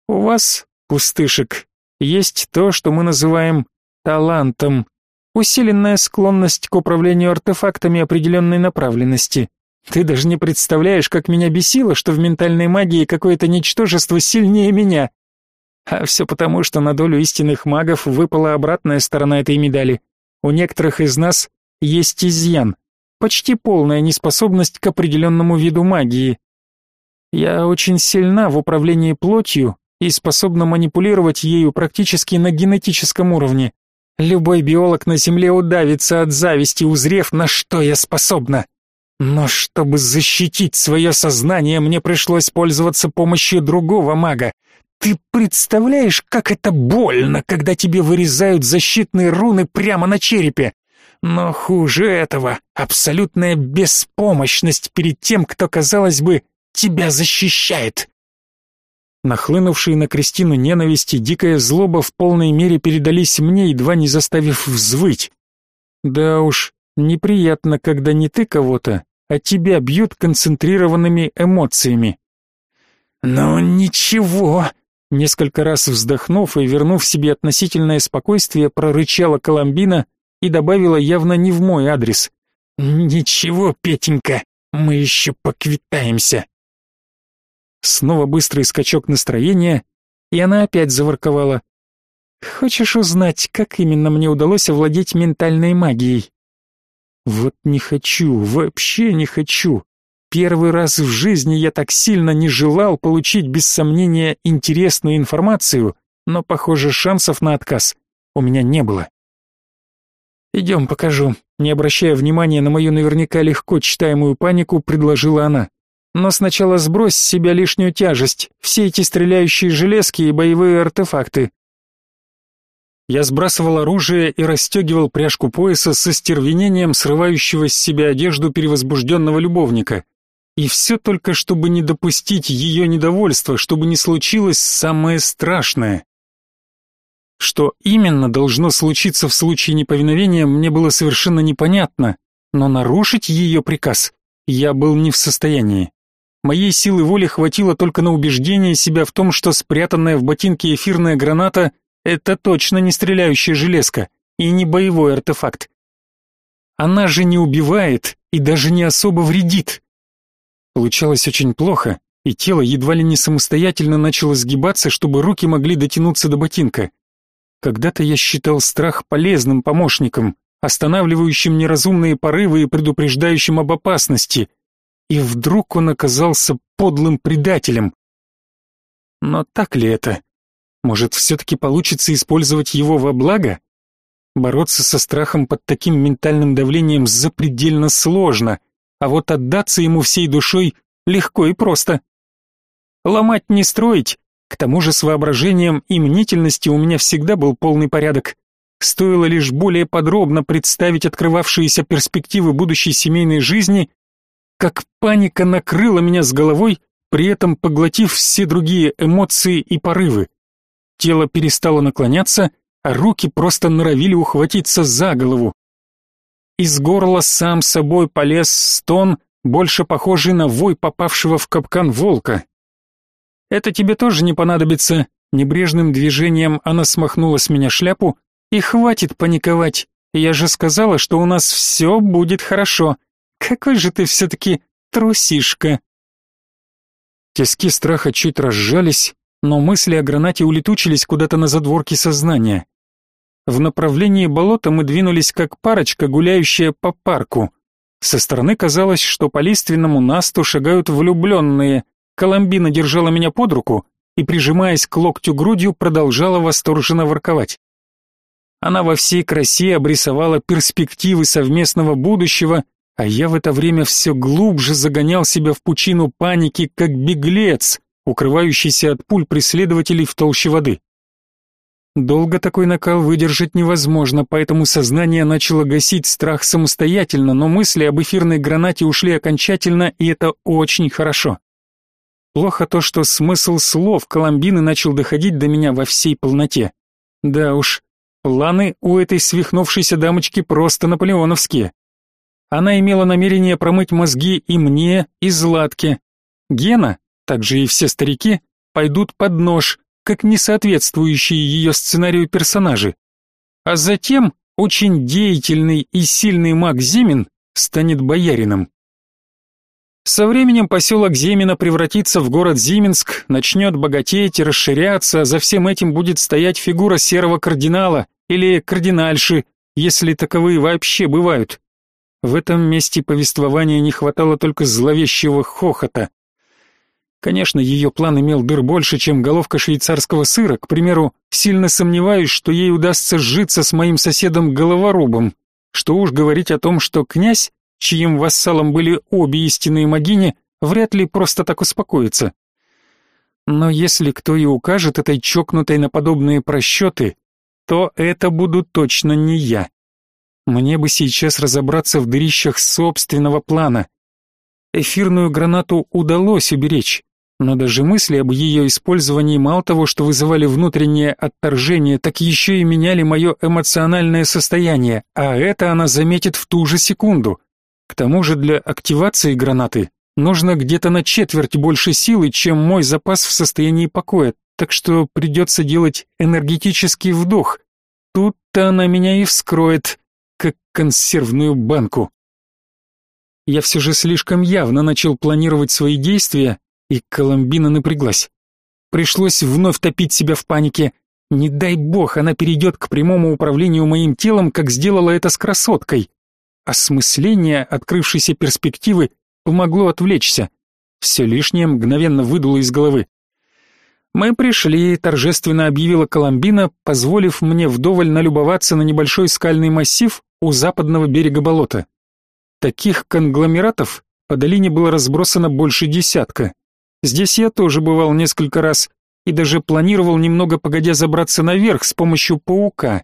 У вас, пустышек, есть то, что мы называем талантом, усиленная склонность к управлению артефактами определенной направленности. Ты даже не представляешь, как меня бесило, что в ментальной магии какое-то ничтожество сильнее меня. А все потому, что на долю истинных магов выпала обратная сторона этой медали. У некоторых из нас есть изъян, почти полная неспособность к определенному виду магии. Я очень сильна в управлении плотью и способна манипулировать ею практически на генетическом уровне. Любой биолог на Земле удавится от зависти, узрев, на что я способна. Но чтобы защитить свое сознание, мне пришлось пользоваться помощью другого мага. Ты представляешь, как это больно, когда тебе вырезают защитные руны прямо на черепе? Но хуже этого — абсолютная беспомощность перед тем, кто, казалось бы, тебя защищает. Нахлынувшие на Кристину ненависть и дикая злоба в полной мере передались мне, едва не заставив взвыть. Да уж, неприятно, когда не ты кого-то, а тебя бьют концентрированными эмоциями. «Ну ничего», — несколько раз вздохнув и вернув себе относительное спокойствие, прорычала Коломбина, и добавила явно не в мой адрес. «Ничего, Петенька, мы еще поквитаемся». Снова быстрый скачок настроения, и она опять заворковала. «Хочешь узнать, как именно мне удалось овладеть ментальной магией?» «Вот не хочу, вообще не хочу. Первый раз в жизни я так сильно не желал получить без сомнения интересную информацию, но, похоже, шансов на отказ у меня не было. «Идем, покажу», не обращая внимания на мою наверняка легко читаемую панику, предложила она. «Но сначала сбрось с себя лишнюю тяжесть, все эти стреляющие железки и боевые артефакты». Я сбрасывал оружие и расстегивал пряжку пояса со стервенением срывающего с себя одежду перевозбужденного любовника. И все только, чтобы не допустить ее недовольства, чтобы не случилось самое страшное. Что именно должно случиться в случае неповиновения, мне было совершенно непонятно, но нарушить ее приказ я был не в состоянии. Моей силы воли хватило только на убеждение себя в том, что спрятанная в ботинке эфирная граната — это точно не стреляющая железка и не боевой артефакт. Она же не убивает и даже не особо вредит. Получалось очень плохо, и тело едва ли не самостоятельно начало сгибаться, чтобы руки могли дотянуться до ботинка. Когда-то я считал страх полезным помощником, останавливающим неразумные порывы и предупреждающим об опасности. И вдруг он оказался подлым предателем. Но так ли это? Может, все-таки получится использовать его во благо? Бороться со страхом под таким ментальным давлением запредельно сложно, а вот отдаться ему всей душой легко и просто. Ломать не строить, к тому же с воображением и мнительностью у меня всегда был полный порядок. Стоило лишь более подробно представить открывавшиеся перспективы будущей семейной жизни, как паника накрыла меня с головой, при этом поглотив все другие эмоции и порывы. Тело перестало наклоняться, а руки просто норовили ухватиться за голову. Из горла сам собой полез стон, больше похожий на вой попавшего в капкан волка. Это тебе тоже не понадобится. Небрежным движением она смахнула с меня шляпу. И хватит паниковать. Я же сказала, что у нас все будет хорошо. Какой же ты все-таки трусишка. Тиски страха чуть разжались, но мысли о гранате улетучились куда-то на задворки сознания. В направлении болота мы двинулись как парочка, гуляющая по парку. Со стороны казалось, что по лиственному насту шагают влюбленные, Коломбина держала меня под руку и, прижимаясь к локтю грудью, продолжала восторженно ворковать. Она во всей красе обрисовала перспективы совместного будущего, а я в это время все глубже загонял себя в пучину паники, как беглец, укрывающийся от пуль преследователей в толще воды. Долго такой накал выдержать невозможно, поэтому сознание начало гасить страх самостоятельно, но мысли об эфирной гранате ушли окончательно, и это очень хорошо. Плохо то, что смысл слов Коломбины начал доходить до меня во всей полноте. Да уж, планы у этой свихнувшейся дамочки просто наполеоновские. Она имела намерение промыть мозги и мне, и Златке. Гена, также и все старики, пойдут под нож, как несоответствующие ее сценарию персонажи. А затем очень деятельный и сильный маг Зимин станет боярином. Со временем поселок Зимина превратится в город Зиминск, начнет богатеть и расширяться, а за всем этим будет стоять фигура серого кардинала или кардинальши, если таковые вообще бывают. В этом месте повествования не хватало только зловещего хохота. Конечно, ее план имел дыр больше, чем головка швейцарского сыра. К примеру, сильно сомневаюсь, что ей удастся сжиться с моим соседом Головорубом. Что уж говорить о том, что князь, чьим вассалом были обе истинные могини, вряд ли просто так успокоится. Но если кто и укажет этой чокнутой на подобные просчеты, то это буду точно не я. Мне бы сейчас разобраться в дырищах собственного плана. Эфирную гранату удалось уберечь, но даже мысли об ее использовании мало того, что вызывали внутреннее отторжение, так еще и меняли мое эмоциональное состояние, а это она заметит в ту же секунду. К тому же для активации гранаты нужно где-то на четверть больше силы, чем мой запас в состоянии покоя, так что придется делать энергетический вдох. Тут-то она меня и вскроет, как консервную банку. Я все же слишком явно начал планировать свои действия, и Коломбина напряглась. Пришлось вновь топить себя в панике. Не дай бог, она перейдет к прямому управлению моим телом, как сделала это с красоткой. Осмысление открывшейся перспективы помогло отвлечься. Все лишнее мгновенно выдуло из головы. «Мы пришли», — торжественно объявила Коломбина, позволив мне вдоволь налюбоваться на небольшой скальный массив у западного берега болота. Таких конгломератов по долине было разбросано больше десятка. Здесь я тоже бывал несколько раз и даже планировал немного погодя забраться наверх с помощью паука.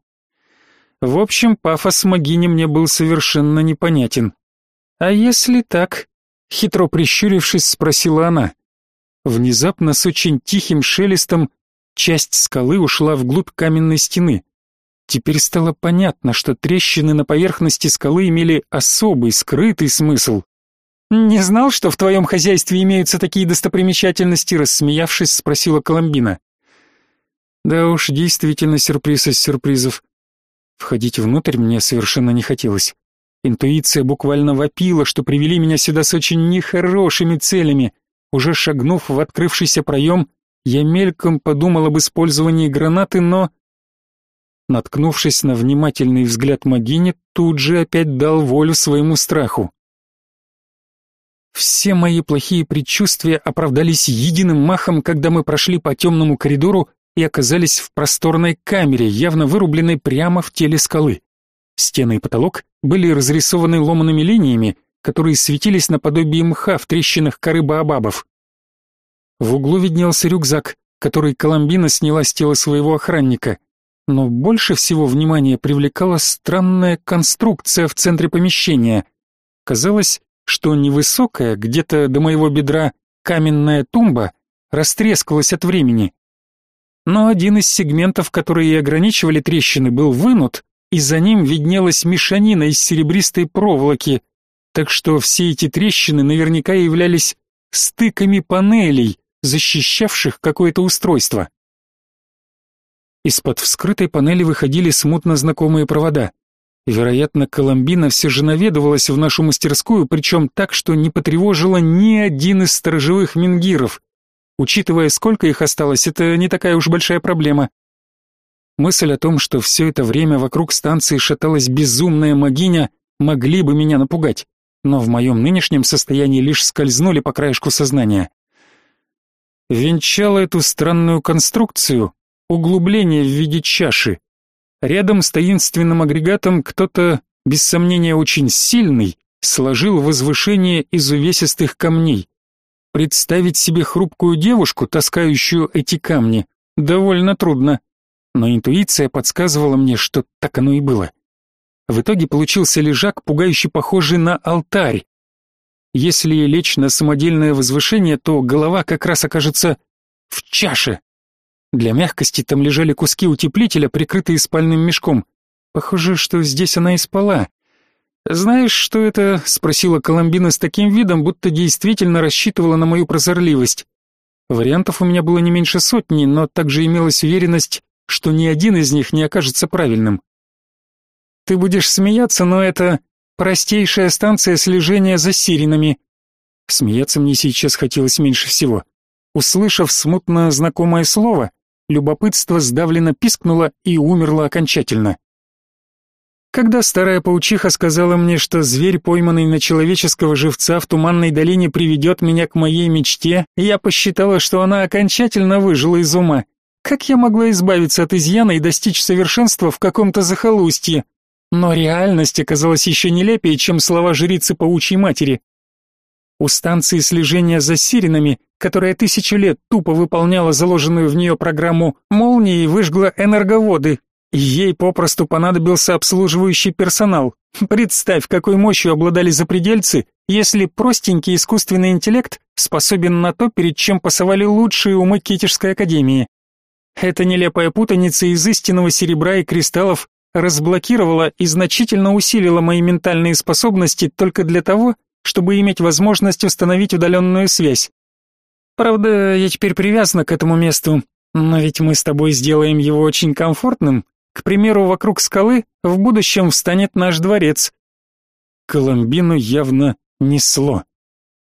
В общем, пафос Магини мне был совершенно непонятен. «А если так?» — хитро прищурившись, спросила она. Внезапно с очень тихим шелестом часть скалы ушла вглубь каменной стены. Теперь стало понятно, что трещины на поверхности скалы имели особый, скрытый смысл. «Не знал, что в твоем хозяйстве имеются такие достопримечательности?» Рассмеявшись, спросила Коломбина. «Да уж, действительно сюрприз из сюрпризов. Входить внутрь мне совершенно не хотелось. Интуиция буквально вопила, что привели меня сюда с очень нехорошими целями. Уже шагнув в открывшийся проем, я мельком подумал об использовании гранаты, но... Наткнувшись на внимательный взгляд Магини, тут же опять дал волю своему страху. Все мои плохие предчувствия оправдались единым махом, когда мы прошли по темному коридору и оказались в просторной камере, явно вырубленной прямо в теле скалы. Стены и потолок были разрисованы ломаными линиями, которые светились наподобие мха в трещинах коры баобабов. В углу виднелся рюкзак, который Коломбина сняла с тела своего охранника. Но больше всего внимания привлекала странная конструкция в центре помещения. Казалось, что невысокая, где-то до моего бедра, каменная тумба растрескалась от времени. Но один из сегментов, которые ограничивали трещины, был вынут, и за ним виднелась мешанина из серебристой проволоки, так что все эти трещины наверняка являлись стыками панелей, защищавших какое-то устройство. Из-под вскрытой панели выходили смутно знакомые провода. Вероятно, Коломбина все же наведывалась в нашу мастерскую, причем так, что не потревожила ни один из сторожевых мингиров. Учитывая, сколько их осталось, это не такая уж большая проблема. Мысль о том, что все это время вокруг станции шаталась безумная могиня, могли бы меня напугать, но в моем нынешнем состоянии лишь скользнули по краешку сознания. Венчало эту странную конструкцию углубление в виде чаши, Рядом с таинственным агрегатом кто-то, без сомнения очень сильный, сложил возвышение из увесистых камней. Представить себе хрупкую девушку, таскающую эти камни, довольно трудно, но интуиция подсказывала мне, что так оно и было. В итоге получился лежак, пугающе похожий на алтарь. Если лечь на самодельное возвышение, то голова как раз окажется в чаше. Для мягкости там лежали куски утеплителя, прикрытые спальным мешком. Похоже, что здесь она и спала. «Знаешь, что это?» — спросила Коломбина с таким видом, будто действительно рассчитывала на мою прозорливость. Вариантов у меня было не меньше сотни, но также имелась уверенность, что ни один из них не окажется правильным. Ты будешь смеяться, но это простейшая станция слежения за сиренами. Смеяться мне сейчас хотелось меньше всего. Услышав смутно знакомое слово, любопытство сдавленно пискнуло и умерло окончательно. Когда старая паучиха сказала мне, что зверь, пойманный на человеческого живца в туманной долине, приведет меня к моей мечте, я посчитала, что она окончательно выжила из ума. Как я могла избавиться от изъяна и достичь совершенства в каком-то захолустье? Но реальность оказалась еще нелепее, чем слова жрицы паучьей матери. У станции слежения за сиренами, которая тысячу лет тупо выполняла заложенную в нее программу молнии, выжгла энерговоды, ей попросту понадобился обслуживающий персонал. Представь, какой мощью обладали запредельцы, если простенький искусственный интеллект способен на то, перед чем пасовали лучшие умы Китежской академии. Эта нелепая путаница из истинного серебра и кристаллов разблокировала и значительно усилила мои ментальные способности только для того, чтобы иметь возможность установить удаленную связь. Правда, я теперь привязана к этому месту, но ведь мы с тобой сделаем его очень комфортным. К примеру, вокруг скалы в будущем встанет наш дворец. Коломбину явно несло.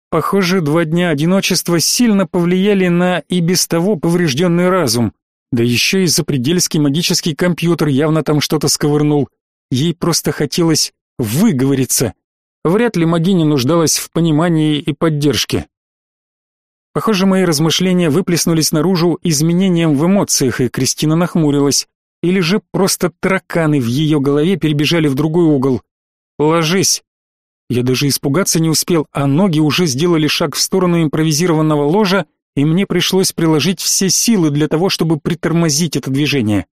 Похоже, два дня одиночества сильно повлияли на и без того поврежденный разум. Да еще и запредельский магический компьютер явно там что-то сковырнул. Ей просто хотелось выговориться. Вряд ли Магиня нуждалась в понимании и поддержке. Похоже, мои размышления выплеснулись наружу изменением в эмоциях, и Кристина нахмурилась. Или же просто тараканы в ее голове перебежали в другой угол. «Ложись!» Я даже испугаться не успел, а ноги уже сделали шаг в сторону импровизированного ложа, и мне пришлось приложить все силы для того, чтобы притормозить это движение.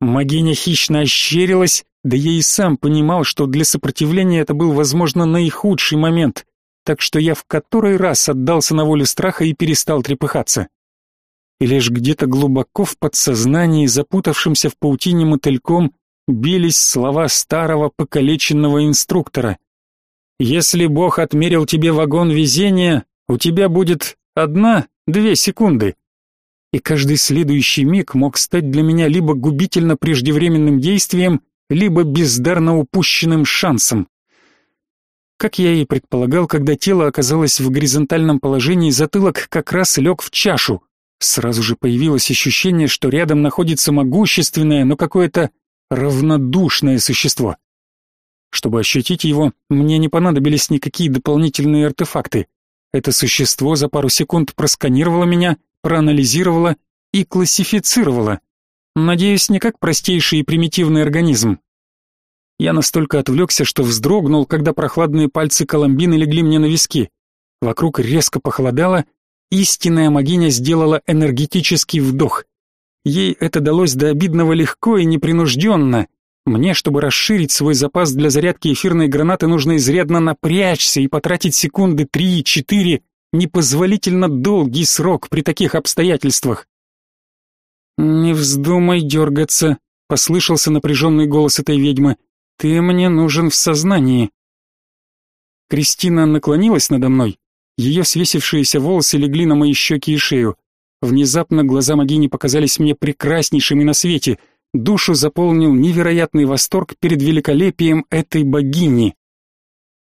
Магиня хищно ощерилась, да я и сам понимал, что для сопротивления это был, возможно, наихудший момент, так что я в который раз отдался на волю страха и перестал трепыхаться. И лишь где-то глубоко в подсознании, запутавшимся в паутине мотыльком, бились слова старого покалеченного инструктора. «Если Бог отмерил тебе вагон везения, у тебя будет Одна-две секунды. И каждый следующий миг мог стать для меня либо губительно преждевременным действием, либо бездарно упущенным шансом. Как я и предполагал, когда тело оказалось в горизонтальном положении, затылок как раз лег в чашу. Сразу же появилось ощущение, что рядом находится могущественное, но какое-то равнодушное существо. Чтобы ощутить его, мне не понадобились никакие дополнительные артефакты. Это существо за пару секунд просканировало меня, проанализировало и классифицировало. Надеюсь, не как простейший и примитивный организм. Я настолько отвлекся, что вздрогнул, когда прохладные пальцы Коломбины легли мне на виски. Вокруг резко похолодало, истинная магиня сделала энергетический вдох. Ей это далось до обидного легко и непринужденно, мне, чтобы расширить свой запас для зарядки эфирной гранаты, нужно изрядно напрячься и потратить секунды три-четыре, непозволительно долгий срок при таких обстоятельствах. «Не вздумай дергаться», — послышался напряженный голос этой ведьмы. «Ты мне нужен в сознании». Кристина наклонилась надо мной. Ее свесившиеся волосы легли на мои щеки и шею. Внезапно глаза Магини показались мне прекраснейшими на свете — душу заполнил невероятный восторг перед великолепием этой богини.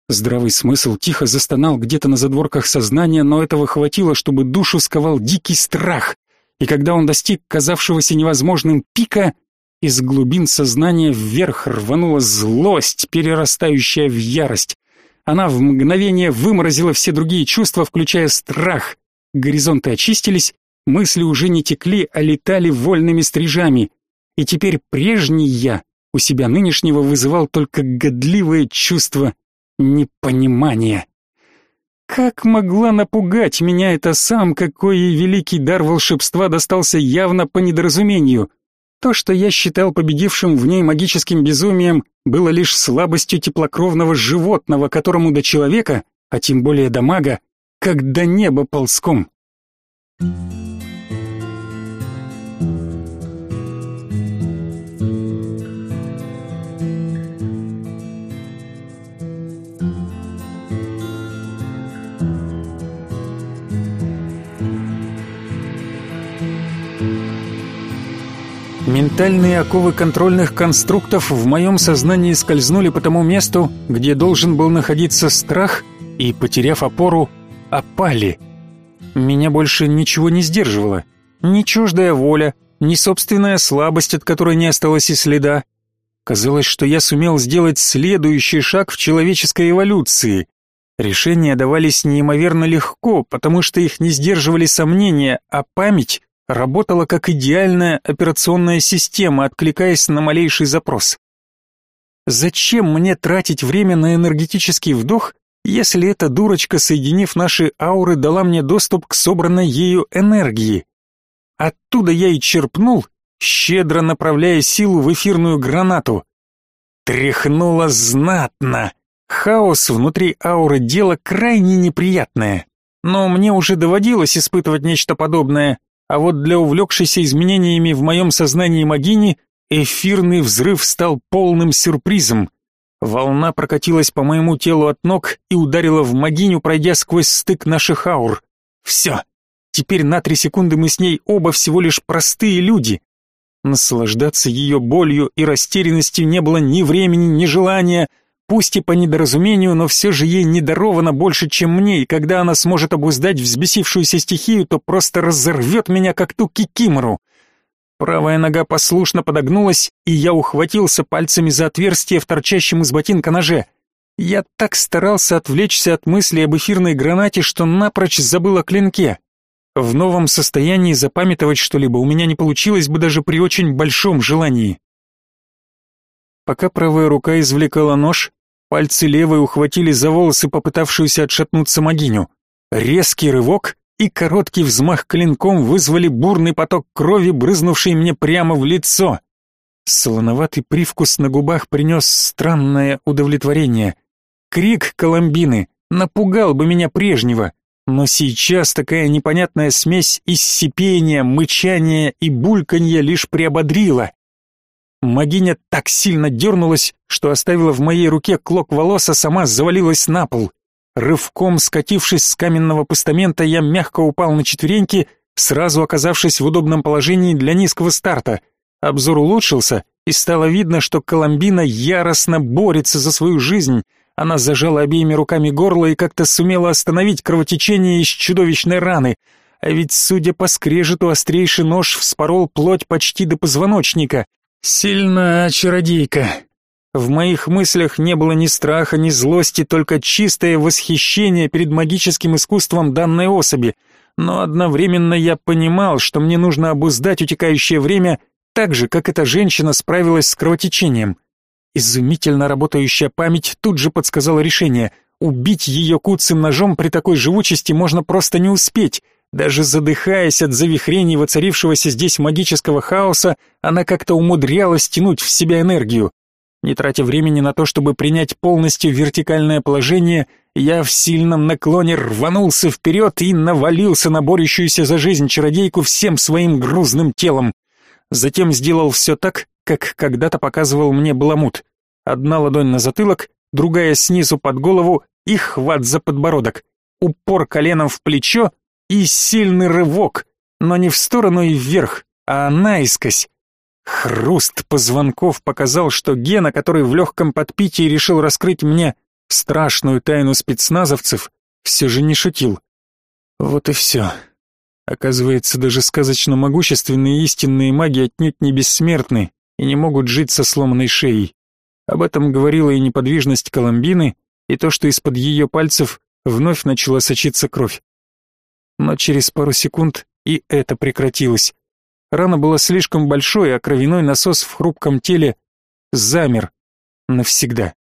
Здравый смысл тихо застонал где-то на задворках сознания, но этого хватило, чтобы душу сковал дикий страх. И когда он достиг казавшегося невозможным пика, из глубин сознания вверх рванула злость, перерастающая в ярость. Она в мгновение выморозила все другие чувства, включая страх. Горизонты очистились, мысли уже не текли, а летали вольными стрижами. и теперь прежний я у себя нынешнего вызывал только годливое чувство непонимания. Как могла напугать меня эта самка, коей великий дар волшебства достался явно по недоразумению? То, что я считал победившим в ней магическим безумием, было лишь слабостью теплокровного животного, которому до человека, а тем более до мага, как до неба ползком. Ментальные оковы контрольных конструктов в моем сознании скользнули по тому месту, где должен был находиться страх, и, потеряв опору, опали. Меня больше ничего не сдерживало. Ни чуждая воля, ни собственная слабость, от которой не осталось и следа. Казалось, что я сумел сделать следующий шаг в человеческой эволюции. Решения давались неимоверно легко, потому что их не сдерживали сомнения, а память работала как идеальная операционная система, откликаясь на малейший запрос. Зачем мне тратить время на энергетический вдох, если эта дурочка, соединив наши ауры, дала мне доступ к собранной ею энергии? Оттуда я и черпнул, щедро направляя силу в эфирную гранату. Тряхнуло знатно. Хаос внутри ауры дело крайне неприятное. Но мне уже доводилось испытывать нечто подобное, а вот для увлекшейся изменениями в моем сознании Магини эфирный взрыв стал полным сюрпризом. Волна прокатилась по моему телу от ног и ударила в Магиню, пройдя сквозь стык наших аур. Все. Теперь на три секунды мы с ней оба всего лишь простые люди. Наслаждаться ее болью и растерянностью не было ни времени, ни желания — Пусть и по недоразумению, но все же ей не даровано больше, чем мне, и когда она сможет обуздать взбесившуюся стихию, то просто разорвет меня, как ту кикимору. Правая нога послушно подогнулась, и я ухватился пальцами за отверстие в торчащем из ботинка ноже. Я так старался отвлечься от мысли об эфирной гранате, что напрочь забыл о клинке. В новом состоянии запамятовать что-либо у меня не получилось бы даже при очень большом желании. Пока правая рука извлекала нож, пальцы левой ухватили за волосы попытавшуюся отшатнуться могиню. Резкий рывок и короткий взмах клинком вызвали бурный поток крови, брызнувший мне прямо в лицо. Солоноватый привкус на губах принес странное удовлетворение. Крик Коломбины напугал бы меня прежнего, но сейчас такая непонятная смесь из сипения, мычания и бульканья лишь приободрила. Магиня так сильно дернулась, что оставила в моей руке клок волос, а сама завалилась на пол. Рывком скатившись с каменного постамента, я мягко упал на четвереньки, сразу оказавшись в удобном положении для низкого старта. Обзор улучшился, и стало видно, что Коломбина яростно борется за свою жизнь. Она зажала обеими руками горло и как-то сумела остановить кровотечение из чудовищной раны. А ведь, судя по скрежету, острейший нож вспорол плоть почти до позвоночника. Сильная чародейка. В моих мыслях не было ни страха, ни злости, только чистое восхищение перед магическим искусством данной особи. Но одновременно я понимал, что мне нужно обуздать утекающее время так же, как эта женщина справилась с кровотечением. Изумительно работающая память тут же подсказала решение. Убить ее куцым ножом при такой живучести можно просто не успеть. Даже задыхаясь от завихрений воцарившегося здесь магического хаоса, она как-то умудрялась тянуть в себя энергию. Не тратя времени на то, чтобы принять полностью вертикальное положение, я в сильном наклоне рванулся вперед и навалился на борющуюся за жизнь чародейку всем своим грузным телом. Затем сделал все так, как когда-то показывал мне Баламут. Одна ладонь на затылок, другая снизу под голову и хват за подбородок. Упор коленом в плечо, и сильный рывок, но не в сторону и вверх, а наискось. Хруст позвонков показал, что Гена, который в легком подпитии решил раскрыть мне страшную тайну спецназовцев, все же не шутил. Вот и все. Оказывается, даже сказочно могущественные истинные маги отнюдь не бессмертны и не могут жить со сломанной шеей. Об этом говорила и неподвижность Коломбины, и то, что из-под ее пальцев вновь начала сочиться кровь но через пару секунд и это прекратилось. Рана была слишком большой, а кровяной насос в хрупком теле замер навсегда.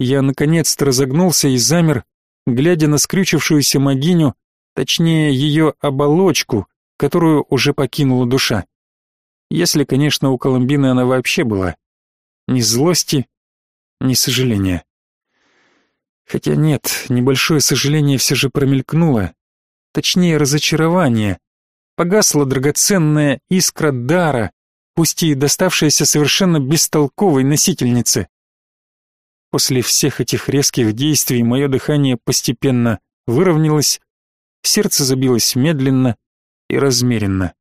Я наконец-то разогнулся и замер, глядя на скрючившуюся могиню, точнее ее оболочку, которую уже покинула душа. Если, конечно, у Коломбины она вообще была. Ни злости, ни сожаления. Хотя нет, небольшое сожаление все же промелькнуло. Точнее, разочарование. Погасла драгоценная искра дара, пусть и доставшаяся совершенно бестолковой носительнице. После всех этих резких действий мое дыхание постепенно выровнялось, сердце забилось медленно и размеренно.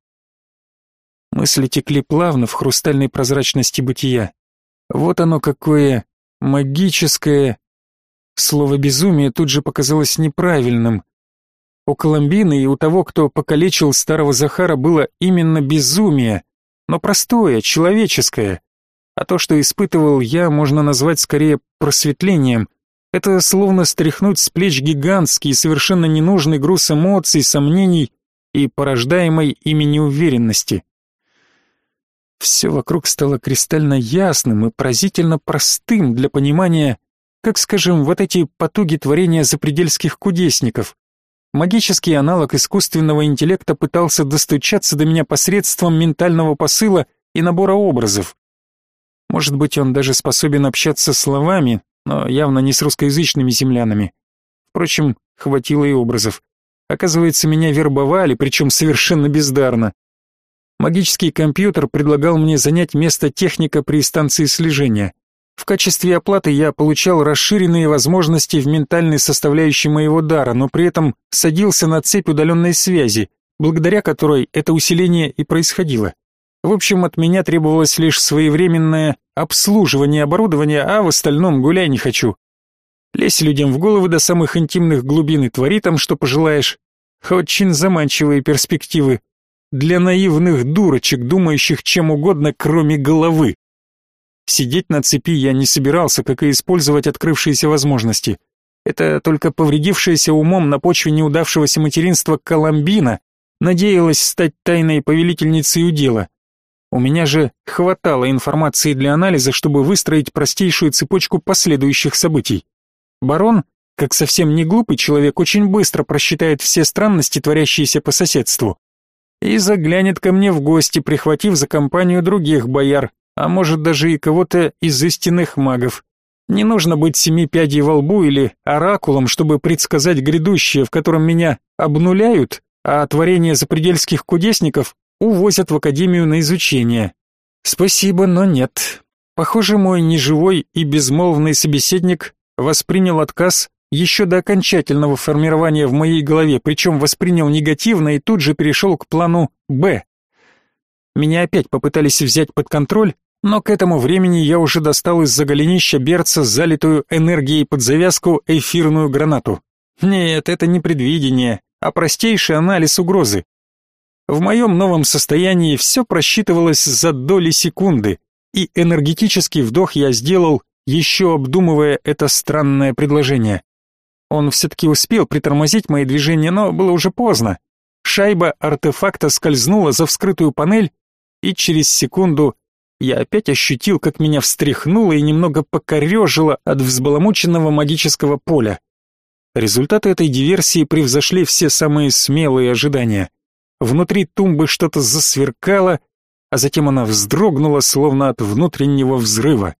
Мысли текли плавно в хрустальной прозрачности бытия. Вот оно какое магическое... Слово «безумие» тут же показалось неправильным. У Коломбины и у того, кто покалечил старого Захара, было именно безумие, но простое, человеческое. А то, что испытывал я, можно назвать скорее просветлением. Это словно стряхнуть с плеч гигантский, совершенно ненужный груз эмоций, сомнений и порождаемой ими неуверенности. Все вокруг стало кристально ясным и поразительно простым для понимания, как, скажем, вот эти потуги творения запредельских кудесников. Магический аналог искусственного интеллекта пытался достучаться до меня посредством ментального посыла и набора образов. Может быть, он даже способен общаться словами, но явно не с русскоязычными землянами. Впрочем, хватило и образов. Оказывается, меня вербовали, причем совершенно бездарно. Магический компьютер предлагал мне занять место техника при станции слежения. В качестве оплаты я получал расширенные возможности в ментальной составляющей моего дара, но при этом садился на цепь удаленной связи, благодаря которой это усиление и происходило. В общем, от меня требовалось лишь своевременное обслуживание оборудования, а в остальном гуляй не хочу. Лезь людям в головы до самых интимных глубин и твори там, что пожелаешь. Очень заманчивые перспективы для наивных дурочек, думающих чем угодно, кроме головы. Сидеть на цепи я не собирался, как и использовать открывшиеся возможности. Это только повредившаяся умом на почве неудавшегося материнства Коломбина надеялась стать тайной повелительницей удела. У меня же хватало информации для анализа, чтобы выстроить простейшую цепочку последующих событий. Барон, как совсем не глупый человек, очень быстро просчитает все странности, творящиеся по соседству. И заглянет ко мне в гости, прихватив за компанию других бояр, а может даже и кого-то из истинных магов. Не нужно быть семи пядей во лбу или оракулом, чтобы предсказать грядущее, в котором меня обнуляют, а творение запредельских кудесников увозят в академию на изучение. Спасибо, но нет. Похоже, мой неживой и безмолвный собеседник воспринял отказ еще до окончательного формирования в моей голове, причем воспринял негативно и тут же перешел к плану «Б». Меня опять попытались взять под контроль, но к этому времени я уже достал из-за голенища берца залитую энергией под завязку эфирную гранату. Нет, это не предвидение, а простейший анализ угрозы. В моем новом состоянии все просчитывалось за доли секунды, и энергетический вдох я сделал, еще обдумывая это странное предложение. Он все-таки успел притормозить мои движения, но было уже поздно. Шайба артефакта скользнула за вскрытую панель, и через секунду я опять ощутил, как меня встряхнуло и немного покорежило от взбаламученного магического поля. Результаты этой диверсии превзошли все самые смелые ожидания. Внутри тумбы что-то засверкало, а затем она вздрогнула, словно от внутреннего взрыва.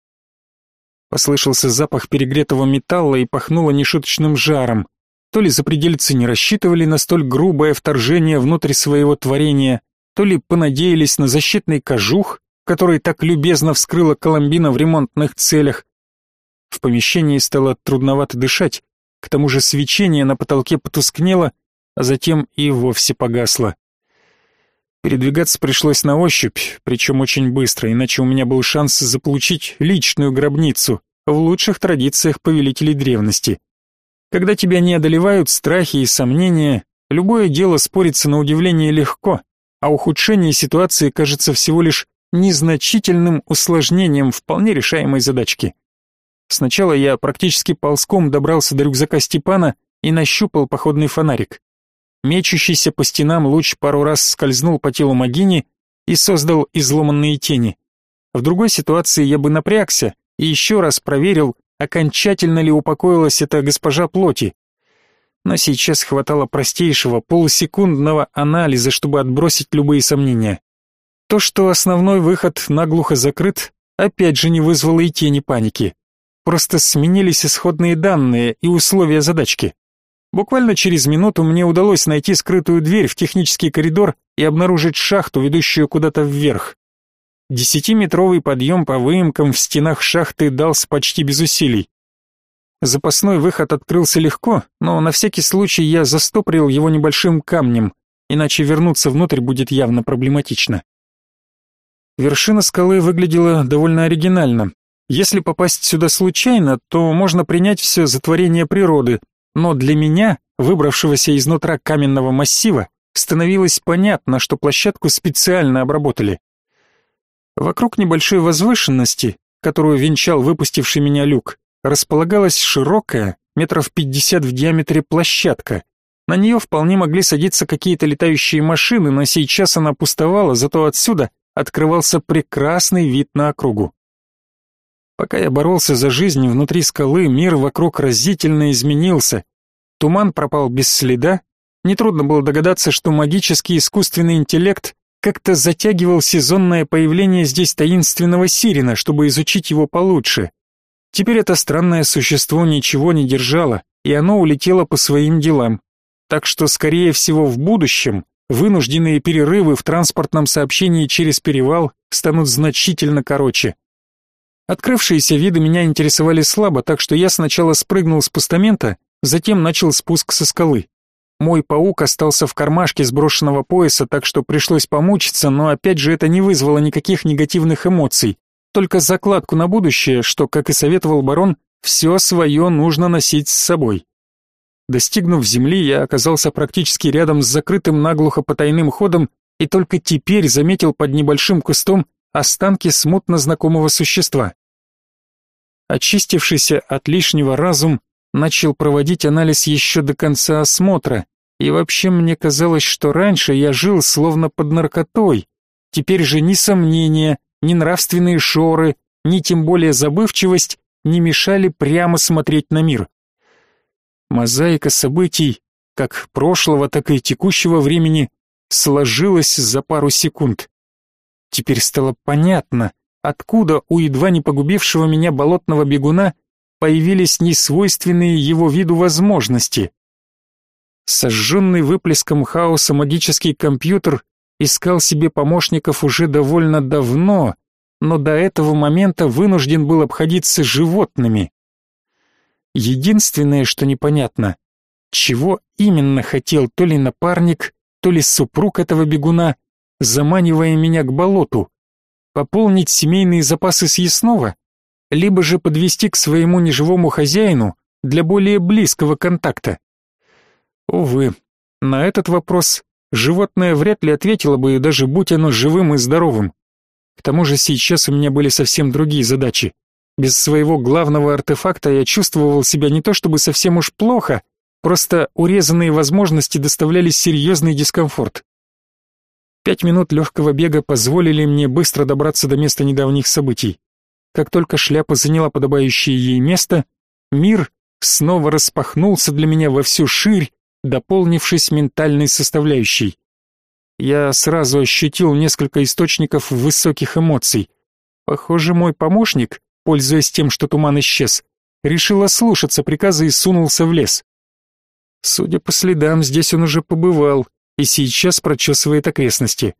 Послышался запах перегретого металла и пахнуло нешуточным жаром. То ли запредельцы не рассчитывали на столь грубое вторжение внутрь своего творения, то ли понадеялись на защитный кожух, который так любезно вскрыла Коломбина в ремонтных целях. В помещении стало трудновато дышать, к тому же свечение на потолке потускнело, а затем и вовсе погасло. Передвигаться пришлось на ощупь, причем очень быстро, иначе у меня был шанс заполучить личную гробницу в лучших традициях повелителей древности. Когда тебя не одолевают страхи и сомнения, любое дело спорится на удивление легко, а ухудшение ситуации кажется всего лишь незначительным усложнением вполне решаемой задачки. Сначала я практически ползком добрался до рюкзака Степана и нащупал походный фонарик. Мечущийся по стенам луч пару раз скользнул по телу Магини и создал изломанные тени. В другой ситуации я бы напрягся и еще раз проверил, окончательно ли упокоилась эта госпожа плоти. Но сейчас хватало простейшего полусекундного анализа, чтобы отбросить любые сомнения. То, что основной выход наглухо закрыт, опять же не вызвало и тени паники. Просто сменились исходные данные и условия задачки. Буквально через минуту мне удалось найти скрытую дверь в технический коридор и обнаружить шахту, ведущую куда-то вверх. Десятиметровый подъем по выемкам в стенах шахты дался почти без усилий. Запасной выход открылся легко, но на всякий случай я застоприл его небольшим камнем, иначе вернуться внутрь будет явно проблематично. Вершина скалы выглядела довольно оригинально. Если попасть сюда случайно, то можно принять все за творение природы, но для меня, выбравшегося изнутра каменного массива, становилось понятно, что площадку специально обработали. Вокруг небольшой возвышенности, которую венчал выпустивший меня люк, располагалась широкая, метров пятьдесят в диаметре площадка. На нее вполне могли садиться какие-то летающие машины, но сейчас она пустовала, зато отсюда открывался прекрасный вид на округу. Пока я боролся за жизнь внутри скалы, мир вокруг разительно изменился. Туман пропал без следа. Нетрудно было догадаться, что магический искусственный интеллект как-то затягивал сезонное появление здесь таинственного сирена, чтобы изучить его получше. Теперь это странное существо ничего не держало, и оно улетело по своим делам. Так что, скорее всего, в будущем вынужденные перерывы в транспортном сообщении через перевал станут значительно короче. Открывшиеся виды меня интересовали слабо, так что я сначала спрыгнул с постамента, затем начал спуск со скалы. Мой паук остался в кармашке сброшенного пояса, так что пришлось помучиться, но опять же это не вызвало никаких негативных эмоций, только закладку на будущее, что, как и советовал барон, все свое нужно носить с собой. Достигнув земли, я оказался практически рядом с закрытым наглухо потайным ходом и только теперь заметил под небольшим кустом останки смутно знакомого существа. Очистившийся от лишнего разум начал проводить анализ еще до конца осмотра, и вообще мне казалось, что раньше я жил словно под наркотой. Теперь же ни сомнения, ни нравственные шоры, ни тем более забывчивость не мешали прямо смотреть на мир. Мозаика событий, как прошлого, так и текущего времени, сложилась за пару секунд. Теперь стало понятно, откуда у едва не погубившего меня болотного бегуна появились несвойственные его виду возможности. Сожженный выплеском хаоса магический компьютер искал себе помощников уже довольно давно, но до этого момента вынужден был обходиться животными. Единственное, что непонятно, чего именно хотел то ли напарник, то ли супруг этого бегуна, заманивая меня к болоту, пополнить семейные запасы съестного, либо же подвести к своему неживому хозяину для более близкого контакта. Увы, на этот вопрос животное вряд ли ответило бы, даже будь оно живым и здоровым. К тому же сейчас у меня были совсем другие задачи. Без своего главного артефакта я чувствовал себя не то чтобы совсем уж плохо, просто урезанные возможности доставляли серьезный дискомфорт. Пять минут легкого бега позволили мне быстро добраться до места недавних событий. Как только шляпа заняла подобающее ей место, мир снова распахнулся для меня во всю ширь, дополнившись ментальной составляющей. Я сразу ощутил несколько источников высоких эмоций. Похоже, мой помощник, пользуясь тем, что туман исчез, решил ослушаться приказа и сунулся в лес. Судя по следам, здесь он уже побывал и сейчас прочесывает окрестности.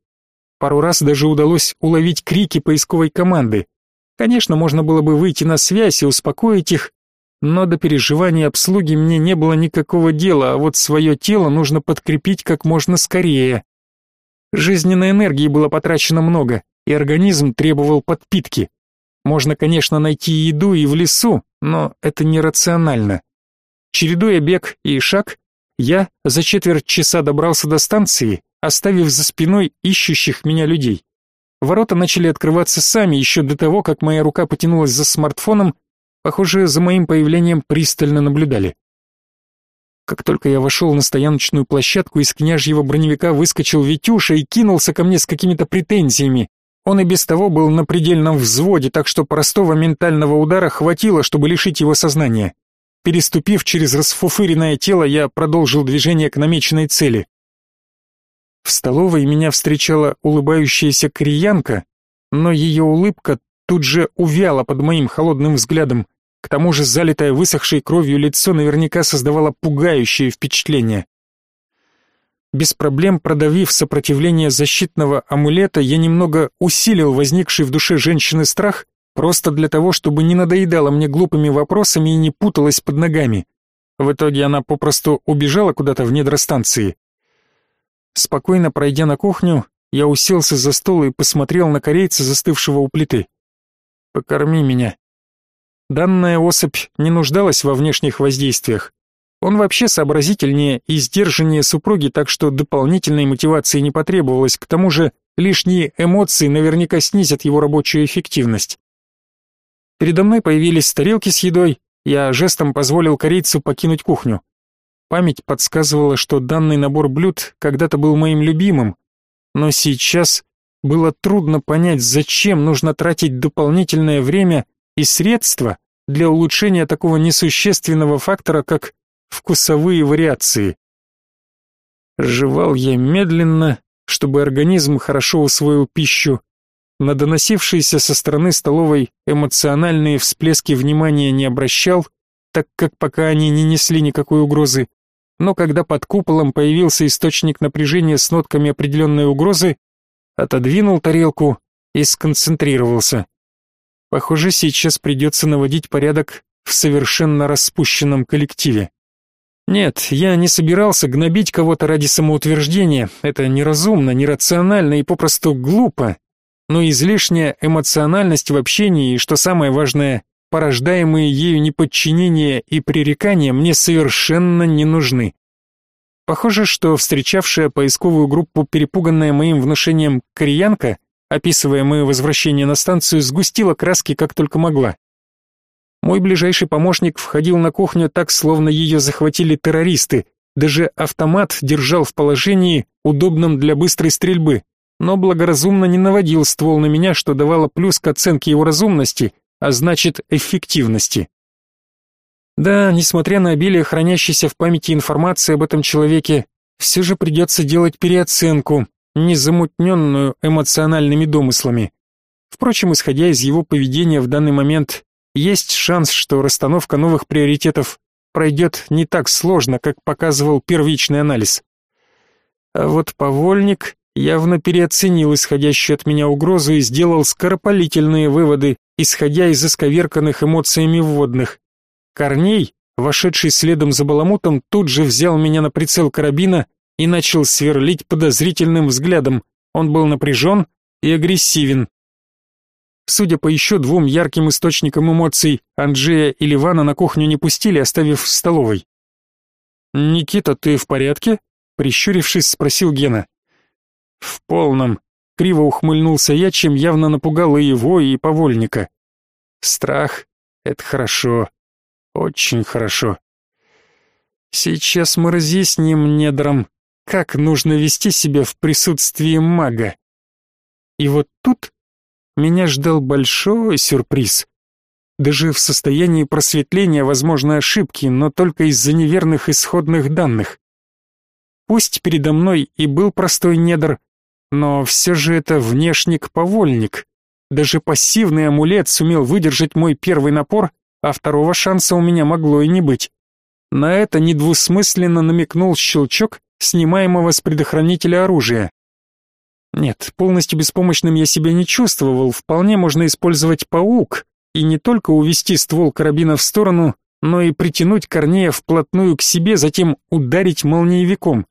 Пару раз даже удалось уловить крики поисковой команды. Конечно, можно было бы выйти на связь и успокоить их, но до переживаний обслуги мне не было никакого дела, а вот свое тело нужно подкрепить как можно скорее. Жизненной энергии было потрачено много, и организм требовал подпитки. Можно, конечно, найти еду и в лесу, но это нерационально. Чередуя бег и шаг, я за четверть часа добрался до станции, оставив за спиной ищущих меня людей. Ворота начали открываться сами еще до того, как моя рука потянулась за смартфоном Похоже, за моим появлением пристально наблюдали. Как только я вошел на стояночную площадку, из княжьего броневика выскочил Витюша и кинулся ко мне с какими-то претензиями. Он и без того был на предельном взводе, так что простого ментального удара хватило, чтобы лишить его сознания. Переступив через расфуфыренное тело, я продолжил движение к намеченной цели. В столовой меня встречала улыбающаяся кореянка, но ее улыбка тут же увяла под моим холодным взглядом. К тому же залитое высохшей кровью лицо наверняка создавало пугающее впечатление. Без проблем продавив сопротивление защитного амулета, я немного усилил возникший в душе женщины страх, просто для того, чтобы не надоедала мне глупыми вопросами и не путалась под ногами. В итоге она попросту убежала куда-то в недростанции. Спокойно пройдя на кухню, я уселся за стол и посмотрел на корейца, застывшего у плиты. «Покорми меня», Данная особь не нуждалась во внешних воздействиях. Он вообще сообразительнее и сдержаннее супруги, так что дополнительной мотивации не потребовалось, к тому же лишние эмоции наверняка снизят его рабочую эффективность. Передо мной появились тарелки с едой, я жестом позволил корейцу покинуть кухню. Память подсказывала, что данный набор блюд когда-то был моим любимым, но сейчас было трудно понять, зачем нужно тратить дополнительное время и средства для улучшения такого несущественного фактора, как вкусовые вариации. Жевал я медленно, чтобы организм хорошо усвоил пищу. На доносившиеся со стороны столовой эмоциональные всплески внимания не обращал, так как пока они не несли никакой угрозы. Но когда под куполом появился источник напряжения с нотками определенной угрозы, отодвинул тарелку и сконцентрировался. Похоже, сейчас придется наводить порядок в совершенно распущенном коллективе. Нет, я не собирался гнобить кого-то ради самоутверждения. Это неразумно, нерационально и попросту глупо. Но излишняя эмоциональность в общении и, что самое важное, порождаемые ею неподчинение и пререкания мне совершенно не нужны. Похоже, что встречавшая поисковую группу перепуганная моим внушением кореянка описывая мое возвращение на станцию, сгустила краски как только могла. Мой ближайший помощник входил на кухню так, словно ее захватили террористы. Даже автомат держал в положении, удобном для быстрой стрельбы, но благоразумно не наводил ствол на меня, что давало плюс к оценке его разумности, а значит эффективности. Да, несмотря на обилие хранящейся в памяти информации об этом человеке, все же придется делать переоценку, не замутненную эмоциональными домыслами. Впрочем, исходя из его поведения в данный момент, есть шанс, что расстановка новых приоритетов пройдет не так сложно, как показывал первичный анализ. А вот повольник явно переоценил исходящую от меня угрозу и сделал скоропалительные выводы, исходя из исковерканных эмоциями вводных. Корней, вошедший следом за баламутом, тут же взял меня на прицел карабина и начал сверлить подозрительным взглядом. Он был напряжен и агрессивен. Судя по еще двум ярким источникам эмоций, Анджея и Ливана на кухню не пустили, оставив в столовой. «Никита, ты в порядке?» — прищурившись, спросил Гена. «В полном», — криво ухмыльнулся я, чем явно напугал и его, и повольника. «Страх — это хорошо, очень хорошо. Сейчас мы разъясним недрам, как нужно вести себя в присутствии мага. И вот тут меня ждал большой сюрприз. Даже в состоянии просветления возможны ошибки, но только из-за неверных исходных данных. Пусть передо мной и был простой недр, но все же это внешник-повольник. Даже пассивный амулет сумел выдержать мой первый напор, а второго шанса у меня могло и не быть. На это недвусмысленно намекнул щелчок, снимаемого с предохранителя оружия. Нет, полностью беспомощным я себя не чувствовал, вполне можно использовать паук и не только увести ствол карабина в сторону, но и притянуть Корнея вплотную к себе, затем ударить молниевиком.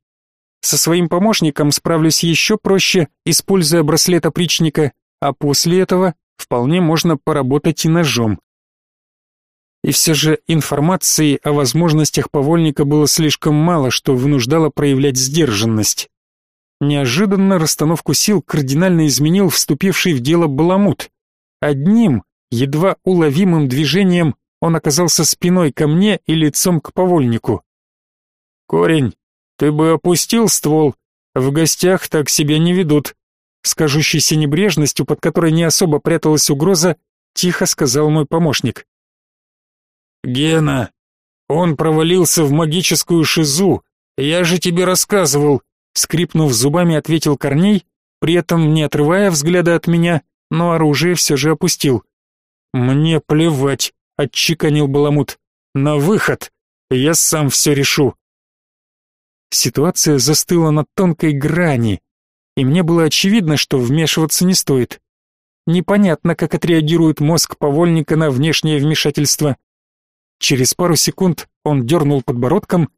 Со своим помощником справлюсь еще проще, используя браслет опричника, а после этого вполне можно поработать и ножом. И все же информации о возможностях повольника было слишком мало, что вынуждало проявлять сдержанность. Неожиданно расстановку сил кардинально изменил вступивший в дело Баламут. Одним, едва уловимым движением он оказался спиной ко мне и лицом к повольнику. Корень, ты бы опустил ствол, в гостях так себя не ведут. С кажущейся небрежностью, под которой не особо пряталась угроза, тихо сказал мой помощник. Гена, он провалился в магическую шизу. Я же тебе рассказывал, скрипнув зубами, ответил Корней, при этом не отрывая взгляда от меня, но оружие все же опустил. Мне плевать, отчеканил Баламут. На выход. Я сам все решу. Ситуация застыла на тонкой грани, и мне было очевидно, что вмешиваться не стоит. Непонятно, как отреагирует мозг повольника на внешнее вмешательство. Через пару секунд он дернул подбородком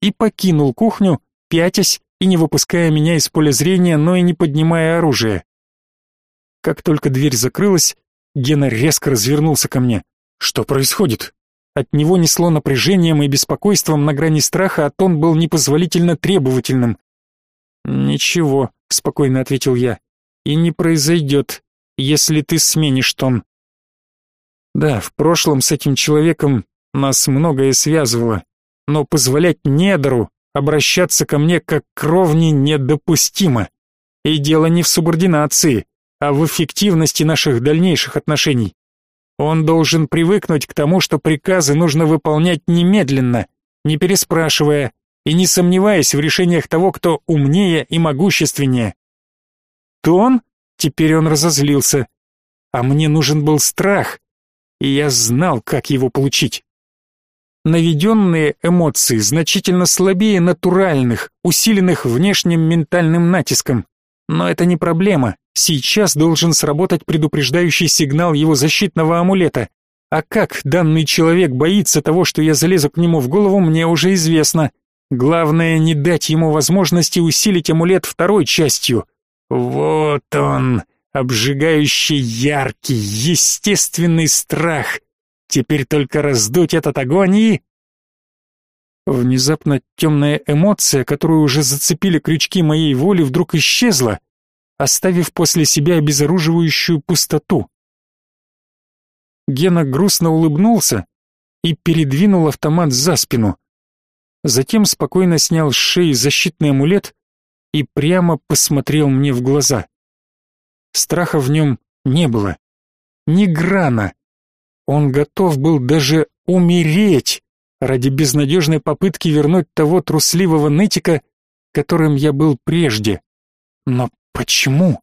и покинул кухню, пятясь и не выпуская меня из поля зрения, но и не поднимая оружие. Как только дверь закрылась, Гена резко развернулся ко мне. «Что происходит?» От него несло напряжением и беспокойством на грани страха, а тон был непозволительно требовательным. «Ничего», — спокойно ответил я, — «и не произойдет, если ты сменишь тон». Да, в прошлом с этим человеком нас многое связывало, но позволять недору обращаться ко мне как к кровни недопустимо. И дело не в субординации, а в эффективности наших дальнейших отношений. Он должен привыкнуть к тому, что приказы нужно выполнять немедленно, не переспрашивая и не сомневаясь в решениях того, кто умнее и могущественнее. То он, теперь он разозлился, а мне нужен был страх, и я знал, как его получить. Наведенные эмоции значительно слабее натуральных, усиленных внешним ментальным натиском. Но это не проблема. Сейчас должен сработать предупреждающий сигнал его защитного амулета. А как данный человек боится того, что я залезу к нему в голову, мне уже известно. Главное не дать ему возможности усилить амулет второй частью. Вот он, обжигающий яркий, естественный страх. Теперь только раздуть этот огонь и... Внезапно темная эмоция, которую уже зацепили крючки моей воли, вдруг исчезла, оставив после себя обезоруживающую пустоту. Гена грустно улыбнулся и передвинул автомат за спину. Затем спокойно снял с шеи защитный амулет и прямо посмотрел мне в глаза. Страха в нем не было. Ни грана. Он готов был даже умереть ради безнадежной попытки вернуть того трусливого нытика, которым я был прежде. Но Почему?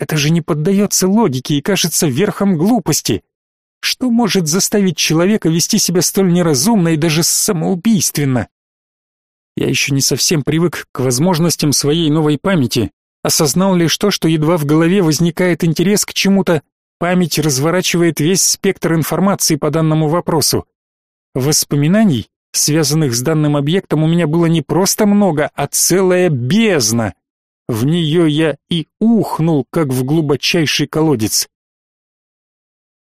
Это же не поддается логике и кажется верхом глупости. Что может заставить человека вести себя столь неразумно и даже самоубийственно? Я еще не совсем привык к возможностям своей новой памяти. Осознал лишь то, что едва в голове возникает интерес к чему-то, память разворачивает весь спектр информации по данному вопросу. Воспоминаний, связанных с данным объектом, у меня было не просто много, а целая бездна. В нее я и ухнул, как в глубочайший колодец.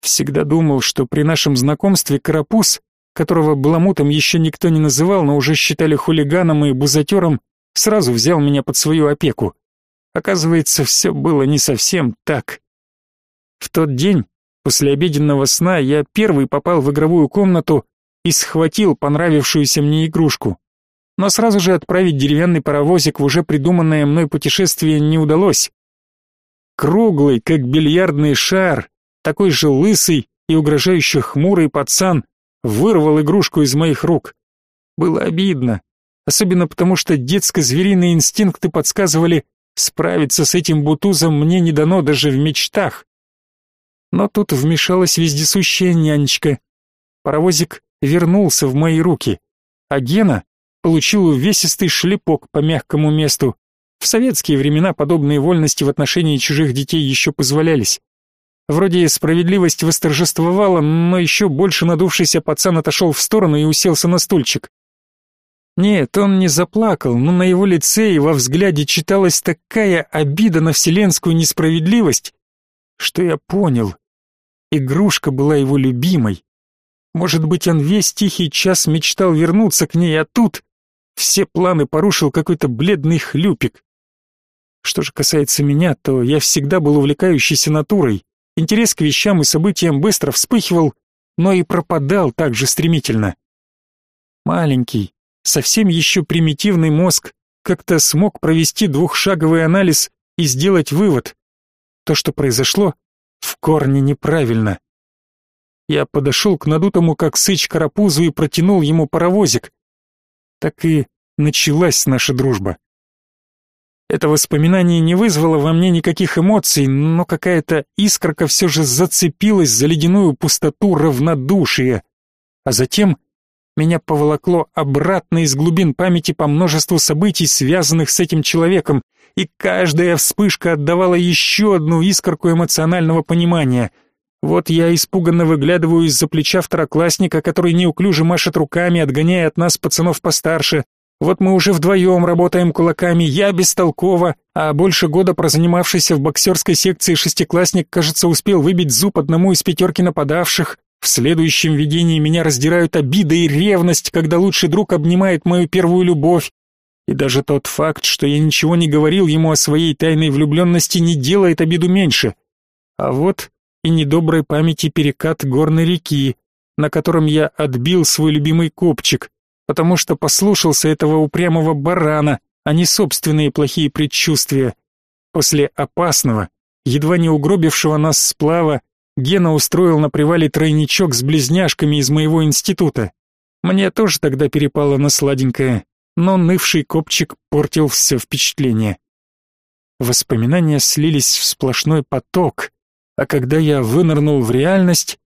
Всегда думал, что при нашем знакомстве Карапуз, которого Баламутом еще никто не называл, но уже считали хулиганом и бузатером, сразу взял меня под свою опеку. Оказывается, все было не совсем так. В тот день, после обеденного сна, я первый попал в игровую комнату и схватил понравившуюся мне игрушку но сразу же отправить деревянный паровозик в уже придуманное мной путешествие не удалось. Круглый, как бильярдный шар, такой же лысый и угрожающе хмурый пацан вырвал игрушку из моих рук. Было обидно, особенно потому что детско-звериные инстинкты подсказывали, справиться с этим бутузом мне не дано даже в мечтах. Но тут вмешалась вездесущая нянечка. Паровозик вернулся в мои руки, а Гена получил увесистый шлепок по мягкому месту. В советские времена подобные вольности в отношении чужих детей еще позволялись. Вроде справедливость восторжествовала, но еще больше надувшийся пацан отошел в сторону и уселся на стульчик. Нет, он не заплакал, но на его лице и во взгляде читалась такая обида на вселенскую несправедливость, что я понял. Игрушка была его любимой. Может быть, он весь тихий час мечтал вернуться к ней, а тут все планы порушил какой-то бледный хлюпик. Что же касается меня, то я всегда был увлекающейся натурой. Интерес к вещам и событиям быстро вспыхивал, но и пропадал так же стремительно. Маленький, совсем еще примитивный мозг как-то смог провести двухшаговый анализ и сделать вывод. То, что произошло, в корне неправильно. Я подошел к надутому как сыч карапузу и протянул ему паровозик. Так и началась наша дружба. Это воспоминание не вызвало во мне никаких эмоций, но какая-то искорка все же зацепилась за ледяную пустоту равнодушия. А затем меня поволокло обратно из глубин памяти по множеству событий, связанных с этим человеком, и каждая вспышка отдавала еще одну искорку эмоционального понимания. Вот я испуганно выглядываю из-за плеча второклассника, который неуклюже машет руками, отгоняя от нас пацанов постарше. Вот мы уже вдвоем работаем кулаками, я бестолково, а больше года прозанимавшийся в боксерской секции шестиклассник, кажется, успел выбить зуб одному из пятерки нападавших. В следующем видении меня раздирают обида и ревность, когда лучший друг обнимает мою первую любовь. И даже тот факт, что я ничего не говорил ему о своей тайной влюбленности, не делает обиду меньше. А вот и недоброй памяти перекат горной реки, на котором я отбил свой любимый копчик, потому что послушался этого упрямого барана, а не собственные плохие предчувствия. После опасного, едва не угробившего нас сплава, Гена устроил на привале тройничок с близняшками из моего института. Мне тоже тогда перепало на сладенькое, но нывший копчик портил все впечатление. Воспоминания слились в сплошной поток, а когда я вынырнул в реальность,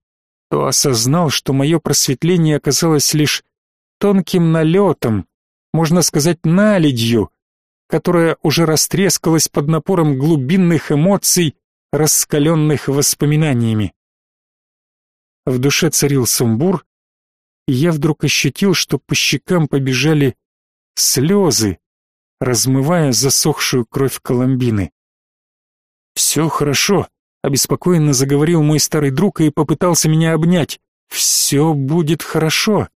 то осознал, что мое просветление оказалось лишь тонким налетом, можно сказать, наледью, которая уже растрескалась под напором глубинных эмоций раскаленных воспоминаниями. В душе царил сумбур, и я вдруг ощутил, что по щекам побежали слезы, размывая засохшую кровь Коломбины. «Все хорошо», — обеспокоенно заговорил мой старый друг и попытался меня обнять. «Все будет хорошо».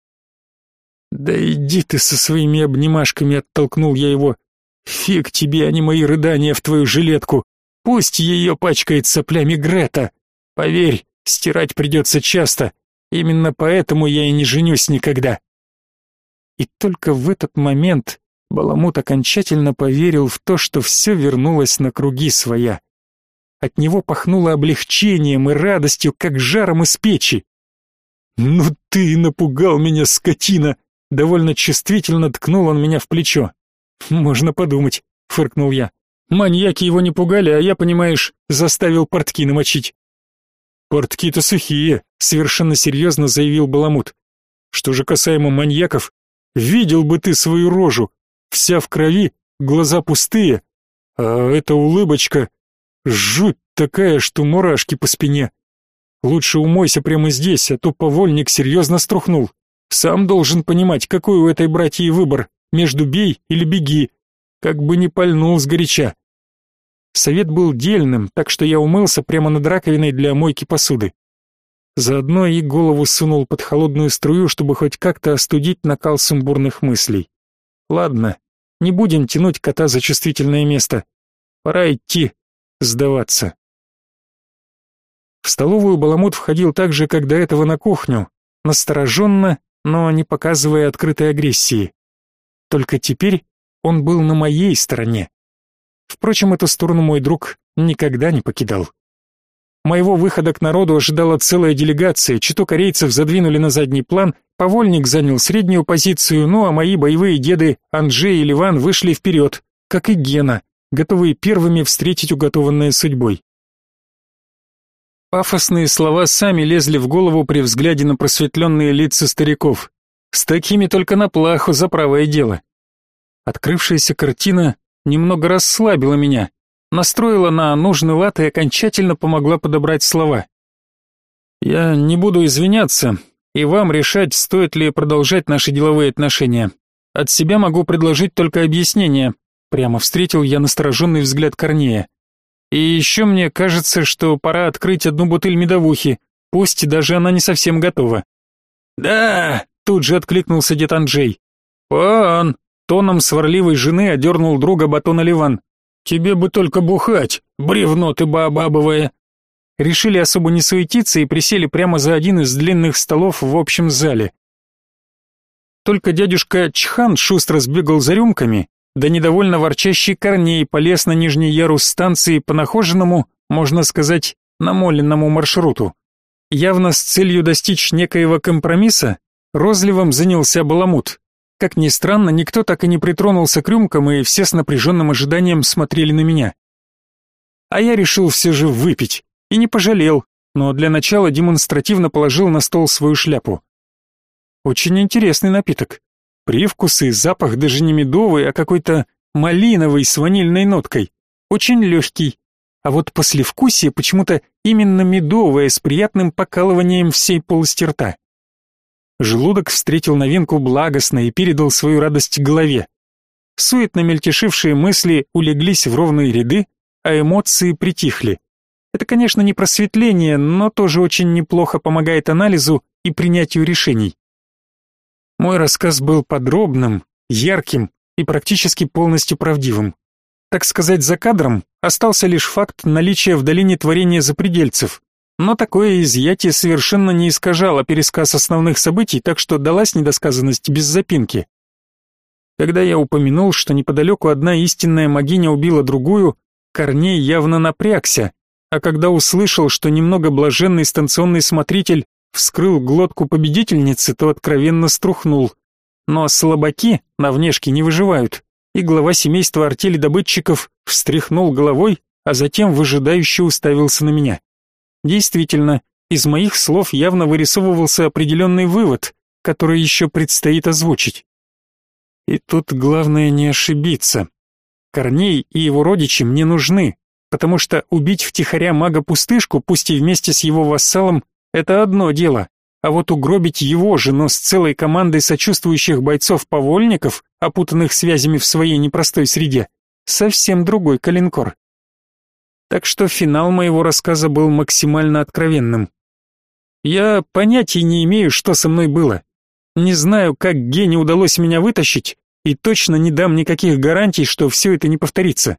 «Да иди ты со своими обнимашками», — оттолкнул я его. «Фиг тебе, а не мои рыдания в твою жилетку. Пусть ее пачкает соплями Грета. Поверь, стирать придется часто. Именно поэтому я и не женюсь никогда. И только в этот момент Баламут окончательно поверил в то, что все вернулось на круги своя. От него пахнуло облегчением и радостью, как жаром из печи. «Ну ты напугал меня, скотина!» Довольно чувствительно ткнул он меня в плечо. «Можно подумать», — фыркнул я. Маньяки его не пугали, а я, понимаешь, заставил портки намочить. Портки-то сухие, совершенно серьезно заявил Баламут. Что же касаемо маньяков, видел бы ты свою рожу, вся в крови, глаза пустые, а эта улыбочка жуть такая, что мурашки по спине. Лучше умойся прямо здесь, а то повольник серьезно струхнул. Сам должен понимать, какой у этой братьи выбор, между бей или беги, как бы не пальнул сгоряча. Совет был дельным, так что я умылся прямо над раковиной для мойки посуды. Заодно и голову сунул под холодную струю, чтобы хоть как-то остудить накал сумбурных мыслей. Ладно, не будем тянуть кота за чувствительное место. Пора идти, сдаваться. В столовую Баламут входил так же, как до этого на кухню, настороженно, но не показывая открытой агрессии. Только теперь он был на моей стороне. Впрочем, эту сторону мой друг никогда не покидал. Моего выхода к народу ожидала целая делегация, чито корейцев задвинули на задний план, повольник занял среднюю позицию, ну а мои боевые деды Анджей и Ливан вышли вперед, как и Гена, готовые первыми встретить уготованное судьбой. Пафосные слова сами лезли в голову при взгляде на просветленные лица стариков. С такими только на плаху за правое дело. Открывшаяся картина немного расслабила меня, настроила на нужный лад и окончательно помогла подобрать слова. Я не буду извиняться, и вам решать, стоит ли продолжать наши деловые отношения. От себя могу предложить только объяснение. Прямо встретил я настороженный взгляд Корнея. И еще мне кажется, что пора открыть одну бутыль медовухи, пусть даже она не совсем готова. Да, тут же откликнулся дед Анджей. Он, Тоном сварливой жены одернул друга батона Ливан. «Тебе бы только бухать, бревно ты баобабовое!» Решили особо не суетиться и присели прямо за один из длинных столов в общем зале. Только дядюшка Чхан шустро сбегал за рюмками, да недовольно ворчащий Корней полез на нижний ярус станции по нахоженному, можно сказать, намоленному маршруту. Явно с целью достичь некоего компромисса, розливом занялся Баламут. Как ни странно, никто так и не притронулся к рюмкам, и все с напряженным ожиданием смотрели на меня. А я решил все же выпить, и не пожалел, но для начала демонстративно положил на стол свою шляпу. Очень интересный напиток. Привкус и запах даже не медовый, а какой-то малиновый с ванильной ноткой. Очень легкий. А вот послевкусие почему-то именно медовое с приятным покалыванием всей полости рта. Желудок встретил новинку благостно и передал свою радость голове. Суетно мельтешившие мысли улеглись в ровные ряды, а эмоции притихли. Это, конечно, не просветление, но тоже очень неплохо помогает анализу и принятию решений. Мой рассказ был подробным, ярким и практически полностью правдивым. Так сказать, за кадром остался лишь факт наличия в долине творения запредельцев, но такое изъятие совершенно не искажало пересказ основных событий, так что далась недосказанность без запинки. Когда я упомянул, что неподалеку одна истинная могиня убила другую, Корней явно напрягся, а когда услышал, что немного блаженный станционный смотритель вскрыл глотку победительницы, то откровенно струхнул. Но слабаки на внешке не выживают, и глава семейства артели добытчиков встряхнул головой, а затем выжидающе уставился на меня. Действительно, из моих слов явно вырисовывался определенный вывод, который еще предстоит озвучить. И тут главное не ошибиться. Корней и его родичи мне нужны, потому что убить втихаря мага-пустышку, пусть и вместе с его вассалом, это одно дело, а вот угробить его же, но с целой командой сочувствующих бойцов-повольников, опутанных связями в своей непростой среде, совсем другой калинкор. Так что финал моего рассказа был максимально откровенным. Я понятия не имею, что со мной было. Не знаю, как Гене удалось меня вытащить, и точно не дам никаких гарантий, что все это не повторится.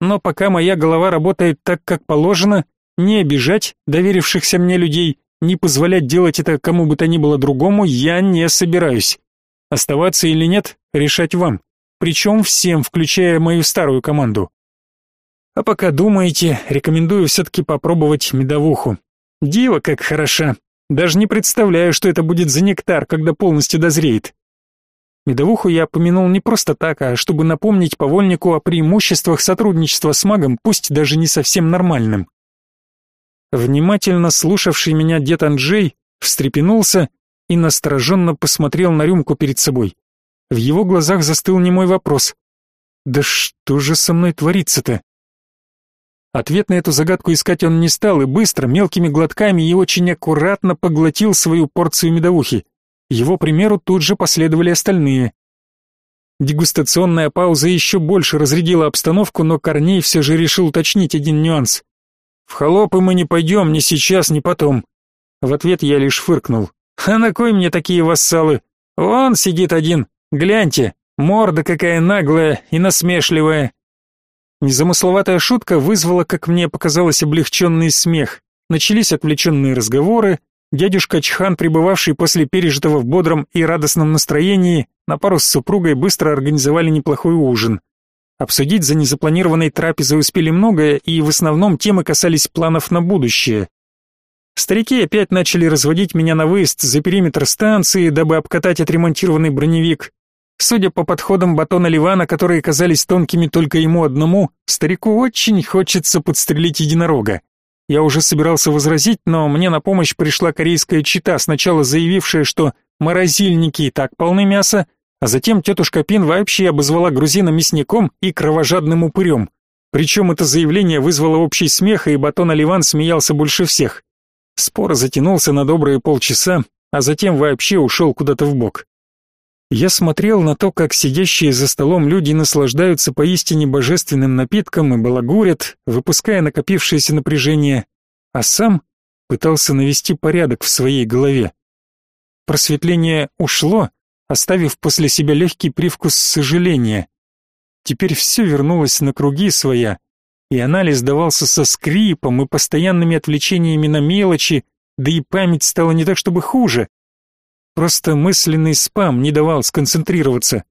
Но пока моя голова работает так, как положено, не обижать доверившихся мне людей, не позволять делать это кому бы то ни было другому я не собираюсь. Оставаться или нет, решать вам. Причем всем, включая мою старую команду. А пока думаете, рекомендую все-таки попробовать медовуху. Дива как хороша. Даже не представляю, что это будет за нектар, когда полностью дозреет. Медовуху я помянул не просто так, а чтобы напомнить повольнику о преимуществах сотрудничества с магом, пусть даже не совсем нормальным. Внимательно слушавший меня дед Анджей встрепенулся и настороженно посмотрел на рюмку перед собой. В его глазах застыл немой вопрос. «Да что же со мной творится-то?» Ответ на эту загадку искать он не стал и быстро, мелкими глотками и очень аккуратно поглотил свою порцию медовухи. Его примеру тут же последовали остальные. Дегустационная пауза еще больше разрядила обстановку, но Корней все же решил уточнить один нюанс. В холопы мы не пойдем ни сейчас, ни потом. В ответ я лишь фыркнул. А на кой мне такие вассалы? Вон сидит один. Гляньте, морда какая наглая и насмешливая. Незамысловатая шутка вызвала, как мне показалось, облегченный смех. Начались отвлеченные разговоры. Дядюшка Чхан, пребывавший после пережитого в бодром и радостном настроении, на пару с супругой быстро организовали неплохой ужин. Обсудить за незапланированной трапезой успели многое, и в основном темы касались планов на будущее. Старики опять начали разводить меня на выезд за периметр станции, дабы обкатать отремонтированный броневик. Судя по подходам батона Ливана, которые казались тонкими только ему одному, старику очень хочется подстрелить единорога. Я уже собирался возразить, но мне на помощь пришла корейская чита, сначала заявившая, что морозильники и так полны мяса, а затем тетушка Пин вообще обозвала грузина мясником и кровожадным упырем. Причем это заявление вызвало общий смех, и Батон Оливан смеялся больше всех. Спор затянулся на добрые полчаса, а затем вообще ушел куда-то в бок. Я смотрел на то, как сидящие за столом люди наслаждаются поистине божественным напитком и балагурят, выпуская накопившееся напряжение, а сам пытался навести порядок в своей голове. Просветление ушло, оставив после себя легкий привкус сожаления. Теперь все вернулось на круги своя, и анализ давался со скрипом и постоянными отвлечениями на мелочи, да и память стала не так чтобы хуже. Просто мысленный спам не давал сконцентрироваться.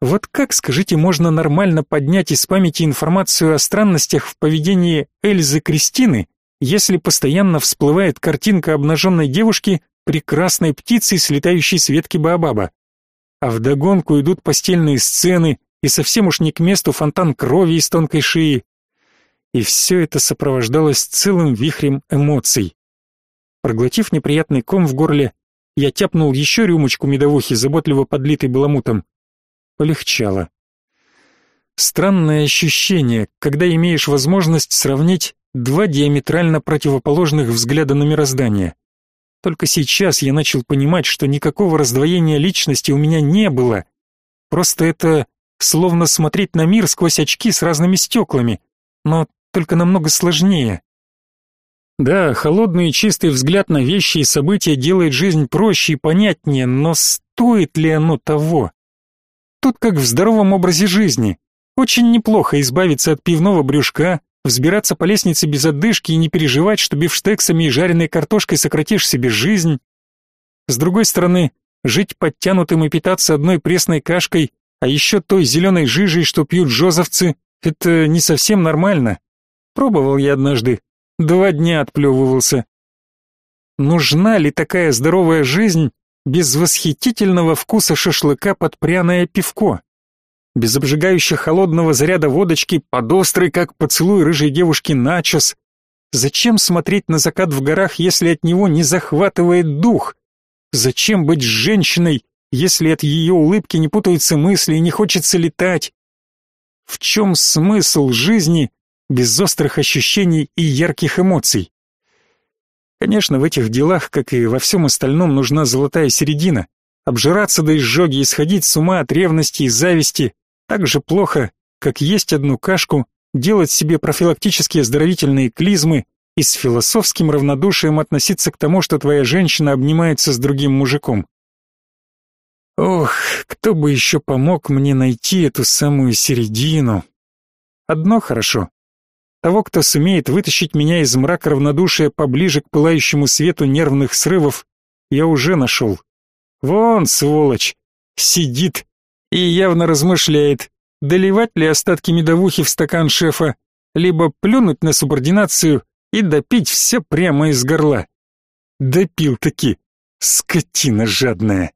Вот как, скажите, можно нормально поднять из памяти информацию о странностях в поведении Эльзы Кристины, если постоянно всплывает картинка обнаженной девушки, прекрасной птицей, слетающей с ветки Баобаба? А вдогонку идут постельные сцены, и совсем уж не к месту фонтан крови из тонкой шеи. И все это сопровождалось целым вихрем эмоций. Проглотив неприятный ком в горле, я тяпнул еще рюмочку медовухи, заботливо подлитой баламутом. Полегчало. Странное ощущение, когда имеешь возможность сравнить два диаметрально противоположных взгляда на мироздание. Только сейчас я начал понимать, что никакого раздвоения личности у меня не было. Просто это словно смотреть на мир сквозь очки с разными стеклами, но только намного сложнее. Да, холодный и чистый взгляд на вещи и события делает жизнь проще и понятнее, но стоит ли оно того? Тут как в здоровом образе жизни. Очень неплохо избавиться от пивного брюшка, взбираться по лестнице без отдышки и не переживать, что бифштексами и жареной картошкой сократишь себе жизнь. С другой стороны, жить подтянутым и питаться одной пресной кашкой, а еще той зеленой жижей, что пьют жозовцы, это не совсем нормально. Пробовал я однажды, два дня отплевывался. Нужна ли такая здоровая жизнь, без восхитительного вкуса шашлыка под пряное пивко, без обжигающего холодного заряда водочки, под острый, как поцелуй рыжей девушки, начос. Зачем смотреть на закат в горах, если от него не захватывает дух? Зачем быть женщиной, если от ее улыбки не путаются мысли и не хочется летать? В чем смысл жизни без острых ощущений и ярких эмоций? Конечно, в этих делах, как и во всем остальном, нужна золотая середина. Обжираться до изжоги и сходить с ума от ревности и зависти так же плохо, как есть одну кашку, делать себе профилактические оздоровительные клизмы и с философским равнодушием относиться к тому, что твоя женщина обнимается с другим мужиком. Ох, кто бы еще помог мне найти эту самую середину. Одно хорошо. Того, кто сумеет вытащить меня из мрака равнодушия поближе к пылающему свету нервных срывов, я уже нашел. Вон, сволочь, сидит и явно размышляет, доливать ли остатки медовухи в стакан шефа, либо плюнуть на субординацию и допить все прямо из горла. Допил таки, скотина жадная.